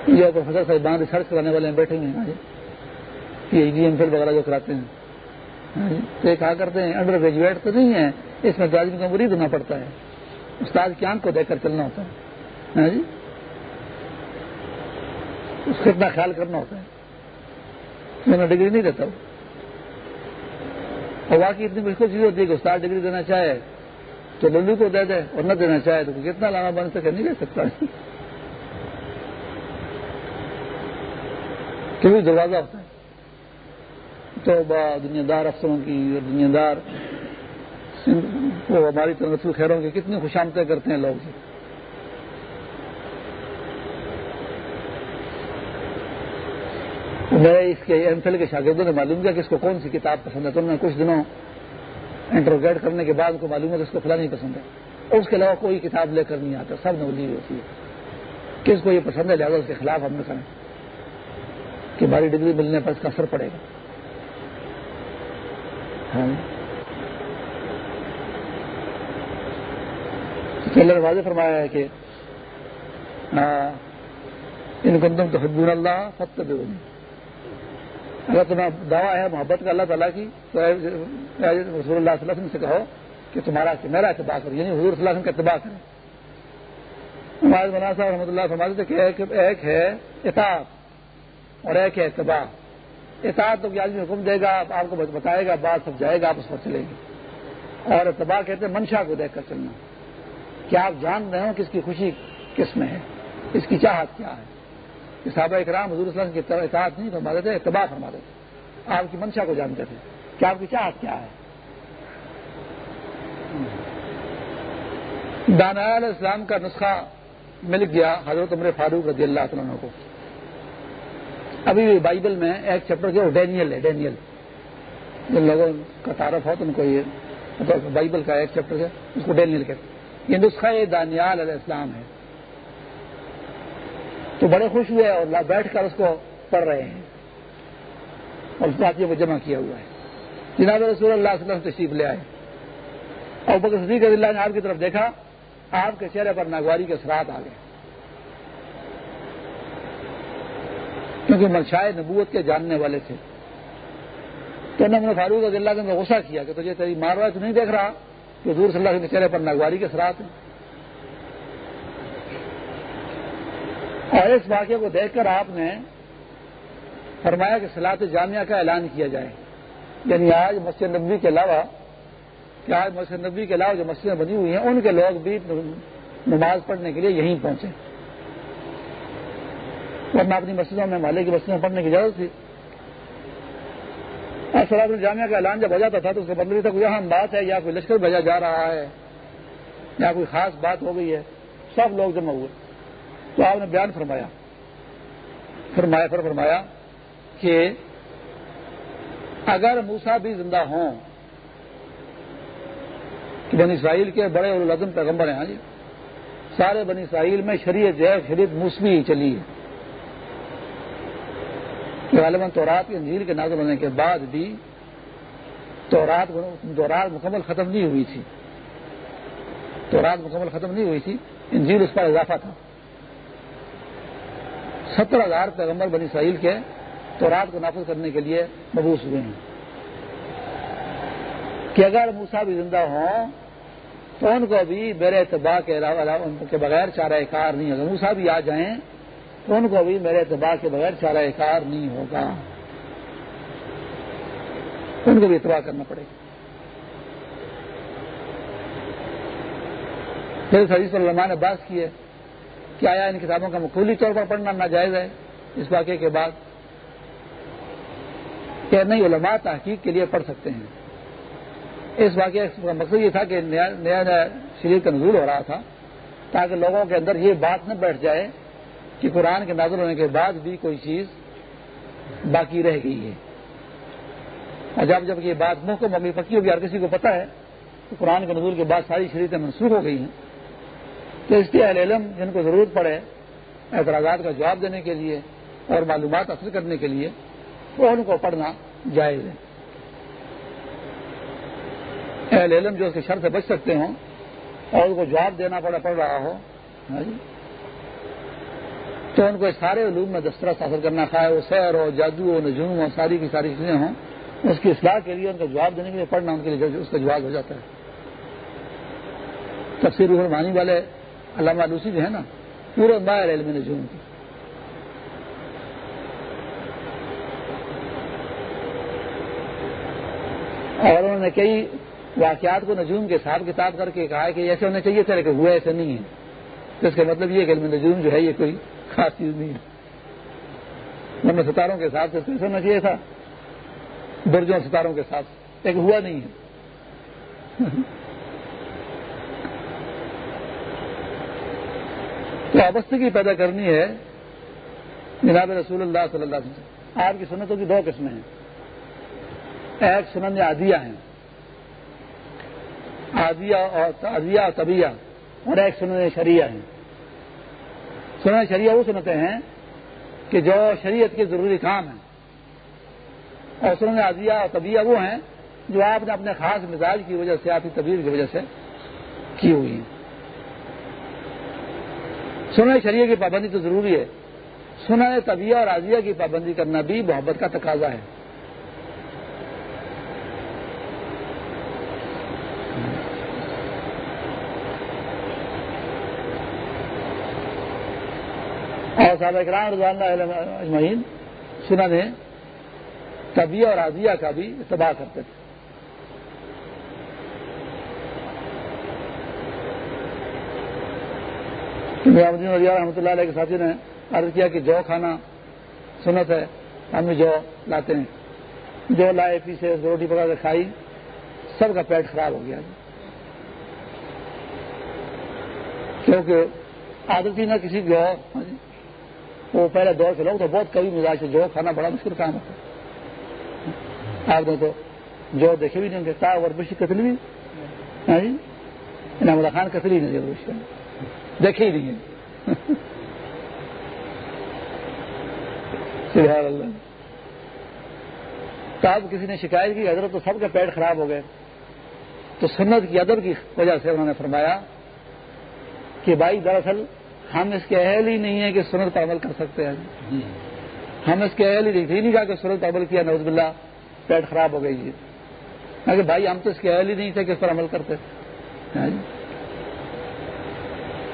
جو پروفیسر صاحبان ریسرچ کرانے والے ہیں، بیٹھے ہیں۔ P H D M Phil وغیرہ جو کراتے ہیں۔ ہاں جی۔ تو یہ کہا کرتے ہیں، انڈر گریجویٹ تو نہیں ہے اس میں آدمی کو مرید ہونا پڑتا ہے۔ استاد کی آنکھ کو دیکھ کر چلنا ہوتا ہے۔ ہاں جی۔ اس کا اتنا خیال کرنا ہوتا ہے۔ میں ڈگری نہیں دیتا ہوں۔ اور واقعی اتنی مشکل چیز ہوتی ہے کہ استاد ڈگری دینا چاہے تو للو کو دے دے اور نہ دینا چاہے تو کتنا لانا بن سکے، نہیں دے سکتا۔ کیونکہ دروازہ ہوتا ہے۔ تو دنیا دار افسروں کی اور دنیا دار وہ ہماری تنسل خیروں کی کتنی خوشامتیں کرتے ہیں لوگ۔ میرے اس کے ایم فل کے شاگردوں نے معلوم کیا کہ اس کو کون سی کتاب پسند ہے۔ تو انہوں نے کچھ دنوں انٹروگیٹ کرنے کے بعد کو معلوم ہے کہ اس کو فلاں نہیں پسند ہے۔ اس کے علاوہ کوئی کتاب لے کر نہیں آتا۔ سب نے لی ہوتی ہے۔ کس کو یہ پسند ہے؟ لہٰذا اس کے خلاف ہم نے کریں۔ کہ ہماری ڈگری ملنے پر اس کا اثر پڑے گا۔ ہاں جی۔ اللہ واضح فرمایا ہے کہ ان کو تم تو حدب اللہ فتح اگر تمہیں دعویٰ ہے محبت کا اللہ تعالیٰ کی، تو رسول اللہ صلی اللہ علیہ وسلم سے کہو کہ تمہارا میرا اتباع کرو یعنی حضور صلی اللہ علیہ وسلم کا اتباع کریں ہمارے مولانا صاحب رحمۃ اللہ فرماتے تھے کہ ایک ہے اطاعت اور ایک ہے اتباع اطاعت تو آدمی حکم دے گا آپ کو بتائے گا، بات سب جائے گا، آپ اس پر چلے گی اور اتباع کہتے ہیں منشا کو دیکھ کر چلنا۔ کیا آپ جان رہے ہو کہ اس کی خوشی کس میں ہے؟ اس کی چاہت کیا ہے؟ کہ صحابہ اکرام حضور وسلم کی اطاعت نہیں فرماتے تھے اتباع فرماتے تھے۔ آپ کی منشا کو جانتے تھے۔ کہ آپ کی چاہت کیا ہے؟ دانا علیہ السلام کا نسخہ مل گیا حضرت عمر فاروق رضی اللہ عنہ کو۔ ابھی بھی بائبل میں ایک چیپٹر جو ڈینیل ہے، ڈینیل۔ جن لوگوں کا تعارف ہو، تو ان کو یہ مطلب بائبل کا ایک چیپٹر ہے، اس کو ڈینیل کہتے یہ نسخہ دانیال علیہ السلام ہے۔ تو بڑے خوش ہوئے اور بیٹھ کر اس کو پڑھ رہے ہیں۔ اور ساتھیوں کو جمع کیا ہوا ہے۔ جناب رسول اللہ علیہ وسلم تشریف لے آئے۔ اور بکر صدیق اللہ نے آپ کی طرف دیکھا، آپ کے چہرے پر ناگواری کے اثرات آ گئے۔ کیونکہ منشائے نبوت کے جاننے والے تھے۔ تو انہوں نے فاروق رضی اللہ نے غصہ کیا کہ تجھے تیری مار رہا تو نہیں دیکھ رہا؟ کہ حضور صلی اللہ علیہ کے چہرے پر ناگواری کے اثرات ہیں۔ اور اس واقعے کو دیکھ کر آپ نے فرمایا کہ سلاط جامعہ کا اعلان کیا جائے۔ یعنی آج مسجد نبی کے علاوہ، کہ آج مسجد نبی کے علاوہ جو مسجدیں بنی ہوئی ہیں، ان کے لوگ بھی نماز پڑھنے کے لیے یہیں پہنچے۔ ورنہ اپنی مسجدوں میں مالے کی مسجدوں پڑھنے کی اجازت تھی۔ ہاں، اور سلاد جامعہ کا اعلان جب ہو جاتا تھا تو اس کے بدلے تک یہاں بات ہے، یا کوئی لشکر بھیجا جا رہا ہے، یا کوئی خاص بات ہو گئی ہے، سب لوگ جمع ہوئے۔ تو آپ نے بیان فرمایا۔ فرمایا، پھر فرمایا کہ اگر موسا بھی زندہ ہوں، کہ بنی اسرائیل کے بڑے اور العظم پیغمبر ہیں ہاں جی سارے بنی اسرائیل میں شریعت جو ہے شریعت موسمی چلی ہے۔ کہ غالباً تورات کے انجیل کے نازل ہونے کے بعد بھی تورات دورات مکمل ختم نہیں ہوئی تھی۔ تورات مکمل ختم نہیں ہوئی تھی۔ انجیل اس پر اضافہ تھا۔ ستر ہزار پیغمبر بنی اسرائیل کے تورات کو نافذ کرنے کے لیے مبوس ہوئے ہیں۔ کہ اگر موسا بھی زندہ ہوں، تو ان کو بھی میرے اتباع کے کے بغیر چارہ کار نہیں۔ ہوگا موسا بھی آ جائیں ان کو بھی میرے اتباع کے بغیر چارہ کار نہیں ہوگا۔ ان کو بھی اتباع کرنا پڑے گا۔ پھر سعید علماء نے بات کی ہے کہ آیا ان کتابوں کا مقبولی طور پر پڑھنا ناجائز ہے۔ اس واقعے کے بعد کہ نہیں، علماء تحقیق کے لیے پڑھ سکتے ہیں۔ اس واقعے کا مقصد یہ تھا کہ نیا نیا شریر کا نزول ہو رہا تھا تاکہ لوگوں کے اندر یہ بات نہ بیٹھ جائے کہ قرآن کے نازل ہونے کے بعد بھی کوئی چیز باقی رہ گئی ہے۔ اور جب جب یہ بات منہ کو ممی پکی ہوگی ہر کسی کو پتا ہے کہ قرآن کے نزول کے بعد ساری شریعتیں منسوخ ہو گئی ہیں تو اس کے اہل علم جن کو ضرورت پڑے اعتراضات کا جواب دینے کے لیے اور معلومات حاصل کرنے کے لیے وہ ان کو پڑھنا جائز ہے۔ اہل علم جو اس کے شر سے بچ سکتے ہوں اور ان کو جواب دینا پڑا پڑ رہا ہو ہاں جی، تو ان کو سارے علوم میں دسترس حاصل کرنا خواہ وہ سیر ہو، جادو ہو، نجوم ہو، ساری کی ساری چیزیں ہوں۔ اس کی اصلاح کے لیے ان کا جواب دینے کے لیے پڑھنا ان کے لیے اس کا جواب ہو جاتا ہے۔ تفسیر رحمانی والے علامہ لوسی جو ہے نا، پورے باہر علم نجوم کی اور انہوں نے کئی واقعات کو نجوم کے حساب کتاب کر کے کہا کہ ایسے ہونے چاہیے تھے کہ ہوئے ایسے نہیں ہے تو اس کا مطلب یہ کہ علم نجوم جو ہے، یہ کوئی خاص چیز نہیں ہے۔ ورنہ ستاروں کے ساتھ ایسے ہونا چاہیے تھا۔ برجوں ستاروں کے ساتھ ایک ہوا نہیں ہے۔ تو وابستگی پیدا کرنی ہے جناب رسول اللہ صلی اللہ علیہ وسلم۔ آپ کی سنتوں کی دو قسمیں ہیں۔ ایک سنن عادیہ ہیں۔ عادیہ اور طبیہ اور ایک سنن شریعہ ہیں۔ سنن شریعہ وہ سنتے ہیں کہ جو شریعت کے ضروری کام ہیں۔ اور سنن عزیہ اور طبیعہ وہ ہیں جو آپ نے اپنے خاص مزاج کی وجہ سے، آپ کی طبیعت کی وجہ سے کی ہوئی ہیں۔ سنن شریعہ کی پابندی تو ضروری ہے۔ سنن طبیعہ اور عزیہ کی پابندی کرنا بھی محبت کا تقاضا ہے۔ صاحب اکرام رضوان اجمعین سنا نے طبیع اور عادیہ کا بھی اتباع کرتے تھے۔ رحمۃ اللہ علیہ کے ساتھی نے عرض کیا کہ جو کھانا سنت ہے، ہم جو لاتے ہیں۔ جو لائے پی سے روٹی پکا کے کھائی، سب کا پیٹ خراب ہو گیا۔ کیونکہ عادت ہی نہ کسی جو وہ پہلے دور کے لوگ تو بہت کبھی مزاج سے جو کھانا بڑا مشکل کام ہوتا آپ نے تو جو دیکھے بھی نہیں ہوں گے اور بشی قتل بھی۔ ہاں جی؟ انعام اللہ خان قتل نہیں دیکھے دیکھے ہی نہیں۔ ہے تو اب کسی نے شکایت کی، حضرت تو سب کے پیٹ خراب ہو گئے۔ تو سنت کی ادب کی وجہ سے انہوں نے فرمایا کہ بھائی دراصل ہم اس کے اہل ہی نہیں ہیں کہ سنت پر عمل کر سکتے ہیں۔ ہم اس کے اہل ہی نہیں نہیں کہا کہ سنت عمل کیا نوز باللہ، پیٹ خراب ہو گئی جی۔ کہ بھائی، ہم تو اس کے اہل ہی نہیں تھے کہ اس پر عمل کرتے۔ ہاں جی۔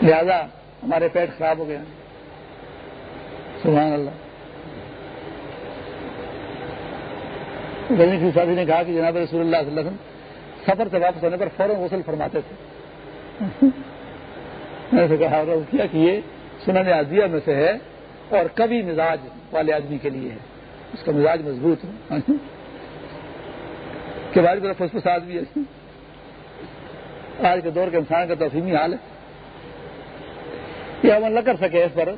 لہذا ہمارے پیٹ خراب ہو گیا سبحان اللہ۔ غنی سادی نے کہا کہ جناب رسول اللہ صلی اللہ علیہ وسلم سفر سے واپس ہونے پر فوراً غسل فرماتے تھے۔ میں نے کہا کیا کہ یہ سنن عادیہ میں سے ہے اور کبھی مزاج والے آدمی کے لیے ہے۔ اس کا مزاج مضبوط ہے۔ کہ بھائی میرا فسفس آدمی ہے۔ آج کے دور کے انسان کا توسیمی حال ہے۔ یہ عمل نہ کر سکے اس پر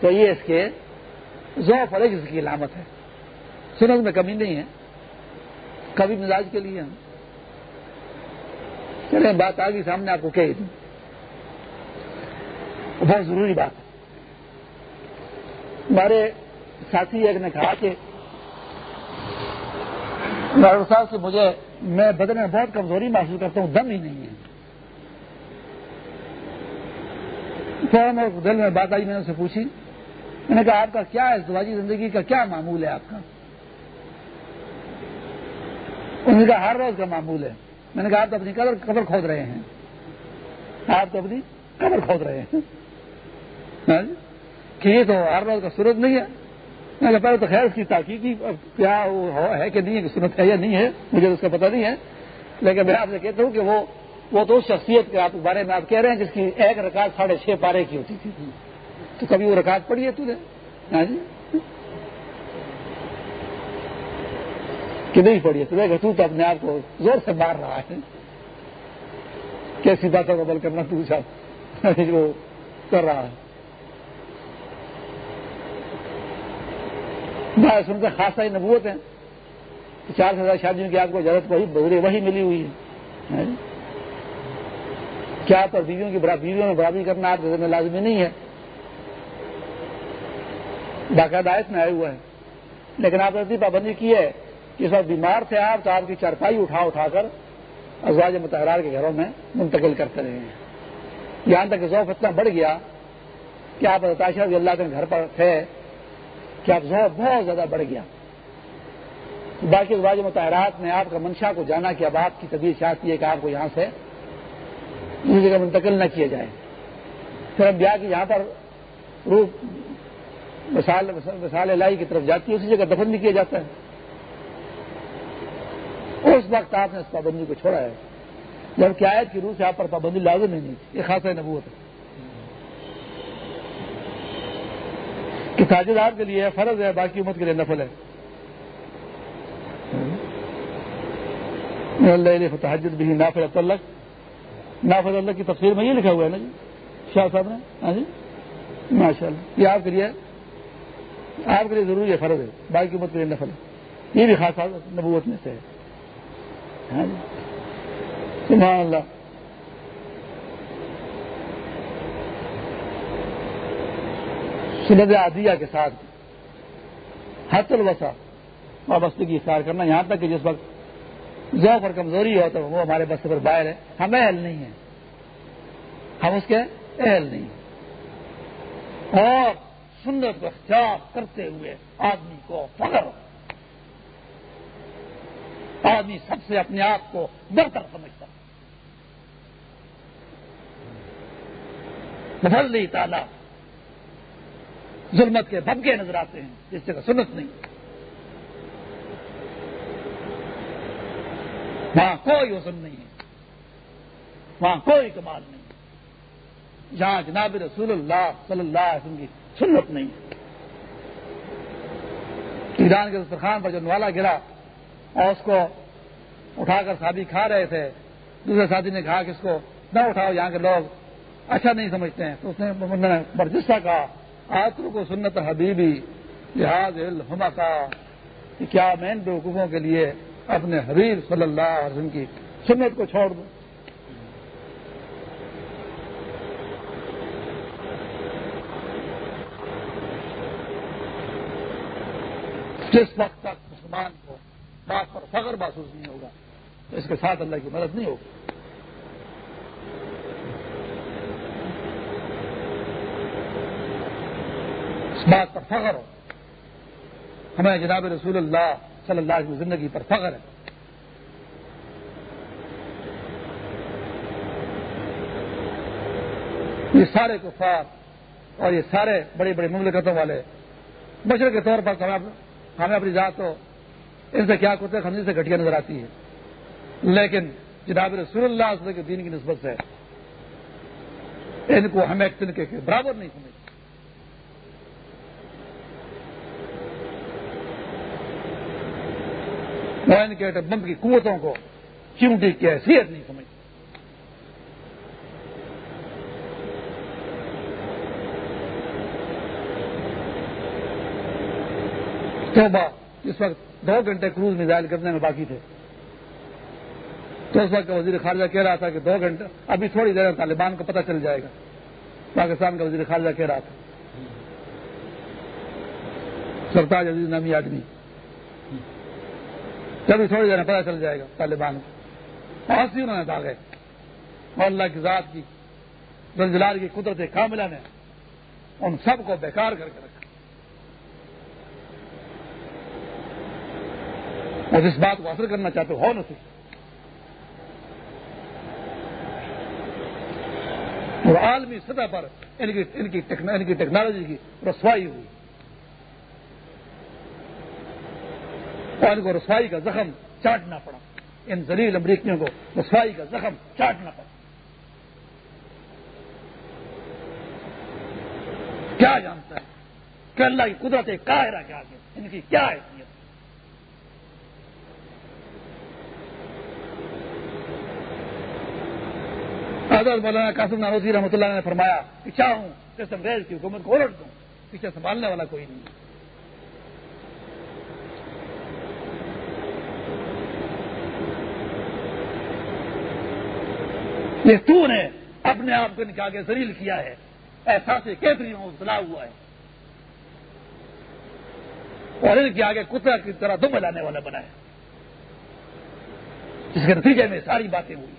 تو یہ اس کے ذوف اور اس کی علامت ہے۔ سنت میں کمی نہیں ہے۔ کبھی مزاج کے لیے چلے بات آ گئی سامنے آپ کو کہہ دوں بہت ضروری بات ہے۔ ہمارے ساتھی ایک نے کہا کہ ڈاکٹر صاحب سے مجھے میں بدن میں بہت کمزوری محسوس کرتا ہوں، دم ہی نہیں ہے۔ دل میں بات آئی، میں نے اسے پوچھی۔ میں نے کہا، آپ کا کیا ہے؟ زندگی کا کیا معمول ہے آپ کا؟ انہوں نے کہا، ہر روز کا معمول ہے۔ میں نے کہا، آپ تو اپنی قبر قبر کھود رہے ہیں۔ آپ تو اپنی قبر کھود رہے ہیں۔ ہاں جی؟ کہ یہ تو ہر روز کا صورت نہیں ہے۔ میں پہلے تو خیر اس کی تاکیقی کیا ہے کہ نہیں ہے، کہ صورت ہے یا نہیں ہے، مجھے اس کا پتہ نہیں ہے۔ لیکن میں آپ سے کہتا ہوں کہ وہ وہ تو اس شخصیت کے آپ بارے میں آپ کہہ رہے ہیں جس کی ایک رکعت ساڑھے چھ پارے کی ہوتی تھی۔ تو کبھی وہ رکعت پڑی ہے تجھے ہاں جی؟ کہ نہیں پڑی ہے تو تو اپنے آپ کو زور سے مار رہا ہے۔ کیسی باتوں کا بل کرنا تو وہ کر رہا ہے۔ سن کے خاصا ہی نبوت ہیں۔ چار ہزار شادیوں کی آپ کو ضرورت وہی وہی ملی ہوئی ہے۔ کیا پر بیویوں کی بیویوں میں برابری کرنا آپ کے میں لازمی نہیں ہے۔ باقاعدہ میں آئے ہوئے ہیں لیکن آپ نے اتنی پابندی کی ہے کہ سب بیمار تھے آپ تو آپ کی چرپائی اٹھا اٹھا کر ازواج متحرار کے گھروں میں منتقل کرتے رہے ہیں۔ یہاں تک کہ ذوق اتنا بڑھ گیا کہ آپ رضی اللہ کے گھر پر تھے۔ کہ آپ ذوق بہت زیادہ بڑھ گیا۔ باقی ازواج متحرات نے آپ کا منشا کو جانا کہ اب آپ کی طبیعت چاہتی ہے کہ آپ کو یہاں سے دوسری جگہ منتقل نہ کیا جائے۔ پھر اب بیاہ یہاں پر روح مثال لائی کی طرف جاتی ہے، اسی جگہ دفن بھی کیا جاتا ہے۔ اس وقت آپ نے اس پابندی کو چھوڑا ہے۔ جبکہ آیت کی روح سے آپ پر پابندی لازم ہی نہیں تھی یہ خاصا نبوت ہے۔ کہ تاجدار کے لیے فرض ہے، باقی امت کے لیے نفل ہے۔ اللہ تحجد بھی نافل تلک نافذ اللہ کی تفصیل میں یہ لکھا ہوا ہے نا جی؟ شاہ صاحب نے؟ ہاں جی؟ ماشاء اللہ یہ آپ کے لیے، آپ کے لیے ضروری ہے، فرض ہے۔ باقی مت کے لیے نفل ہے۔ یہ بھی خاص نبوت میں سے ہے۔ ہاں جی؟ سبحان اللہ۔ سند عادیہ کے ساتھ حت الوسا وابستگی اختیار کرنا، یہاں تک کہ جس وقت ذوق اور کمزوری ہو تو وہ ہمارے بس پر باہر ہے۔ ہم اہل نہیں ہیں ہم اس کے اہل نہیں ہیں۔ اور سنت کو اختیار کرتے ہوئے آدمی کو فخر آدمی سب سے اپنے آپ کو بہتر سمجھتا بدل نہیں تالا ظلمت کے بھبکے نظر آتے ہیں، جس جگہ سنت نہیں۔ وہاں کوئی حسن نہیں ہے۔ وہاں کوئی کمال نہیں۔ جہاں جناب رسول اللہ صلی اللہ علیہ وسلم کی سنت نہیں ہے۔ ایران کے دسترخوان پر جو نوالا گرا، اور اس کو اٹھا کر شادی کھا رہے تھے، دوسرے ساتھی نے کہا کہ اس کو نہ اٹھاؤ، یہاں کے لوگ اچھا نہیں سمجھتے ہیں۔ تو اس نے برجستہ کہا آتر کو سنت حبیبی، لحاظ الحما کا کہ کیا میں ان حقوقوں کے لیے اپنے حبیب صلی اللہ علیہ وسلم کی سنت کو چھوڑ دوں؟ جس وقت تک مسلمان کو بات پر فخر محسوس نہیں ہوگا اس کے ساتھ اللہ کی مدد نہیں ہوگی۔ بات پر فخر ہو۔ ہمیں جناب رسول اللہ صلی اللہ علیہ زندگی پر فخر ہے۔ یہ سارے کفار اور یہ سارے بڑے بڑے مملکتوں والے مشرق کے طور پر ہمیں اپنی ذات تو ان سے کیا کرتے خنزی سے گھٹیا نظر آتی ہے۔ لیکن جناب رسول اللہ صلی اللہ کے دین کی نسبت سے ان کو ہمیں ایک کے برابر نہیں سمجھتے۔ ان کے بم کی قوتوں کو چمٹی کی حیثیت نہیں سمجھتے؟ تو اس وقت دو گھنٹے کروز میزائل کرنے میں باقی تھے۔ تو اس وقت وزیر خارجہ کہہ رہا تھا کہ دو گھنٹے، ابھی تھوڑی دیر طالبان کو پتہ چل جائے گا۔ پاکستان کا وزیر خارجہ کہہ رہا تھا۔ سرتاج عزیز نامی آدمی۔ ابھی تھوڑی دیر پتہ چل جائے گا طالبان کو۔ بہت سی انہوں نے داغے اور اللہ کی ذات کی، زلزلال کی قدرت کاملہ نے ان سب کو بیکار کر کے رکھا۔ اور جس بات کو اثر کرنا چاہتے ہو نہ سکتے اور عالمی سطح پر ان کی ان کی ان کی ٹیکنالوجی کی رسوائی ہوئی۔ اور ان کو رسوائی کا زخم چاٹنا پڑا۔ ان زلیل امریکیوں کو رسوائی کا زخم چاٹنا پڑا۔ کیا جانتا ہے کہ اللہ کی قدرت قاہرہ کیا ان کی کیا ہے؟ حضرت مولانا قاسم ناروزی رحمۃ اللہ نے فرمایا کہ چاہوں کہ انگریز کی حکومت کو الٹ دوں، پیچھے سنبھالنے والا کوئی نہیں۔ یہ تو نے اپنے آپ کو نکال کے زلیل کیا ہے۔ احساس کیسری میں مبتلا ہوا ہے۔ اور ان کے آگے کتا کی طرح دم لانے والا بنا ہے۔ جس کے نتیجے میں ساری باتیں ہوئی۔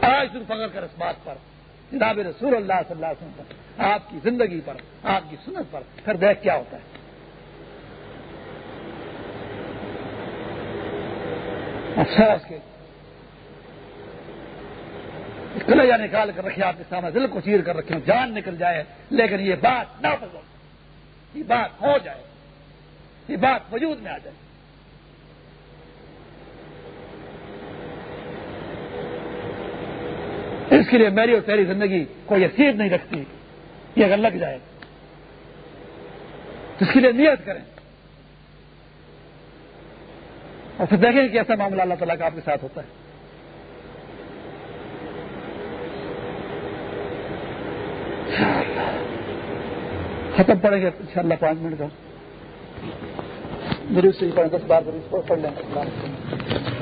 آج تم فخر کر اس بات پر، جناب رسول اللہ صلی اللہ علیہ وسلم پر، آپ کی زندگی پر، آپ کی سنت پر، پھر دیکھ کیا ہوتا ہے۔ افسوس کے کلیجا نکال کر رکھے، آپ کے سامنے دل کو چیر کر رکھے، جان نکل جائے۔ لیکن یہ بات نہ پسند یہ بات ہو جائے۔ یہ بات وجود میں آ جائے۔ اس کے لیے میری اور تیری زندگی کوئی حیثیت نہیں رکھتی، یہ اگر لگ جائے۔ تو اس کے لیے نیت کریں۔ اور پھر دیکھیں کہ ایسا معاملہ اللہ تعالیٰ کا آپ کے ساتھ ہوتا ہے۔ ختم پڑیں گے ان شاء اللہ پانچ منٹ کا۔ ضرور سے دس بار پڑھ لیں۔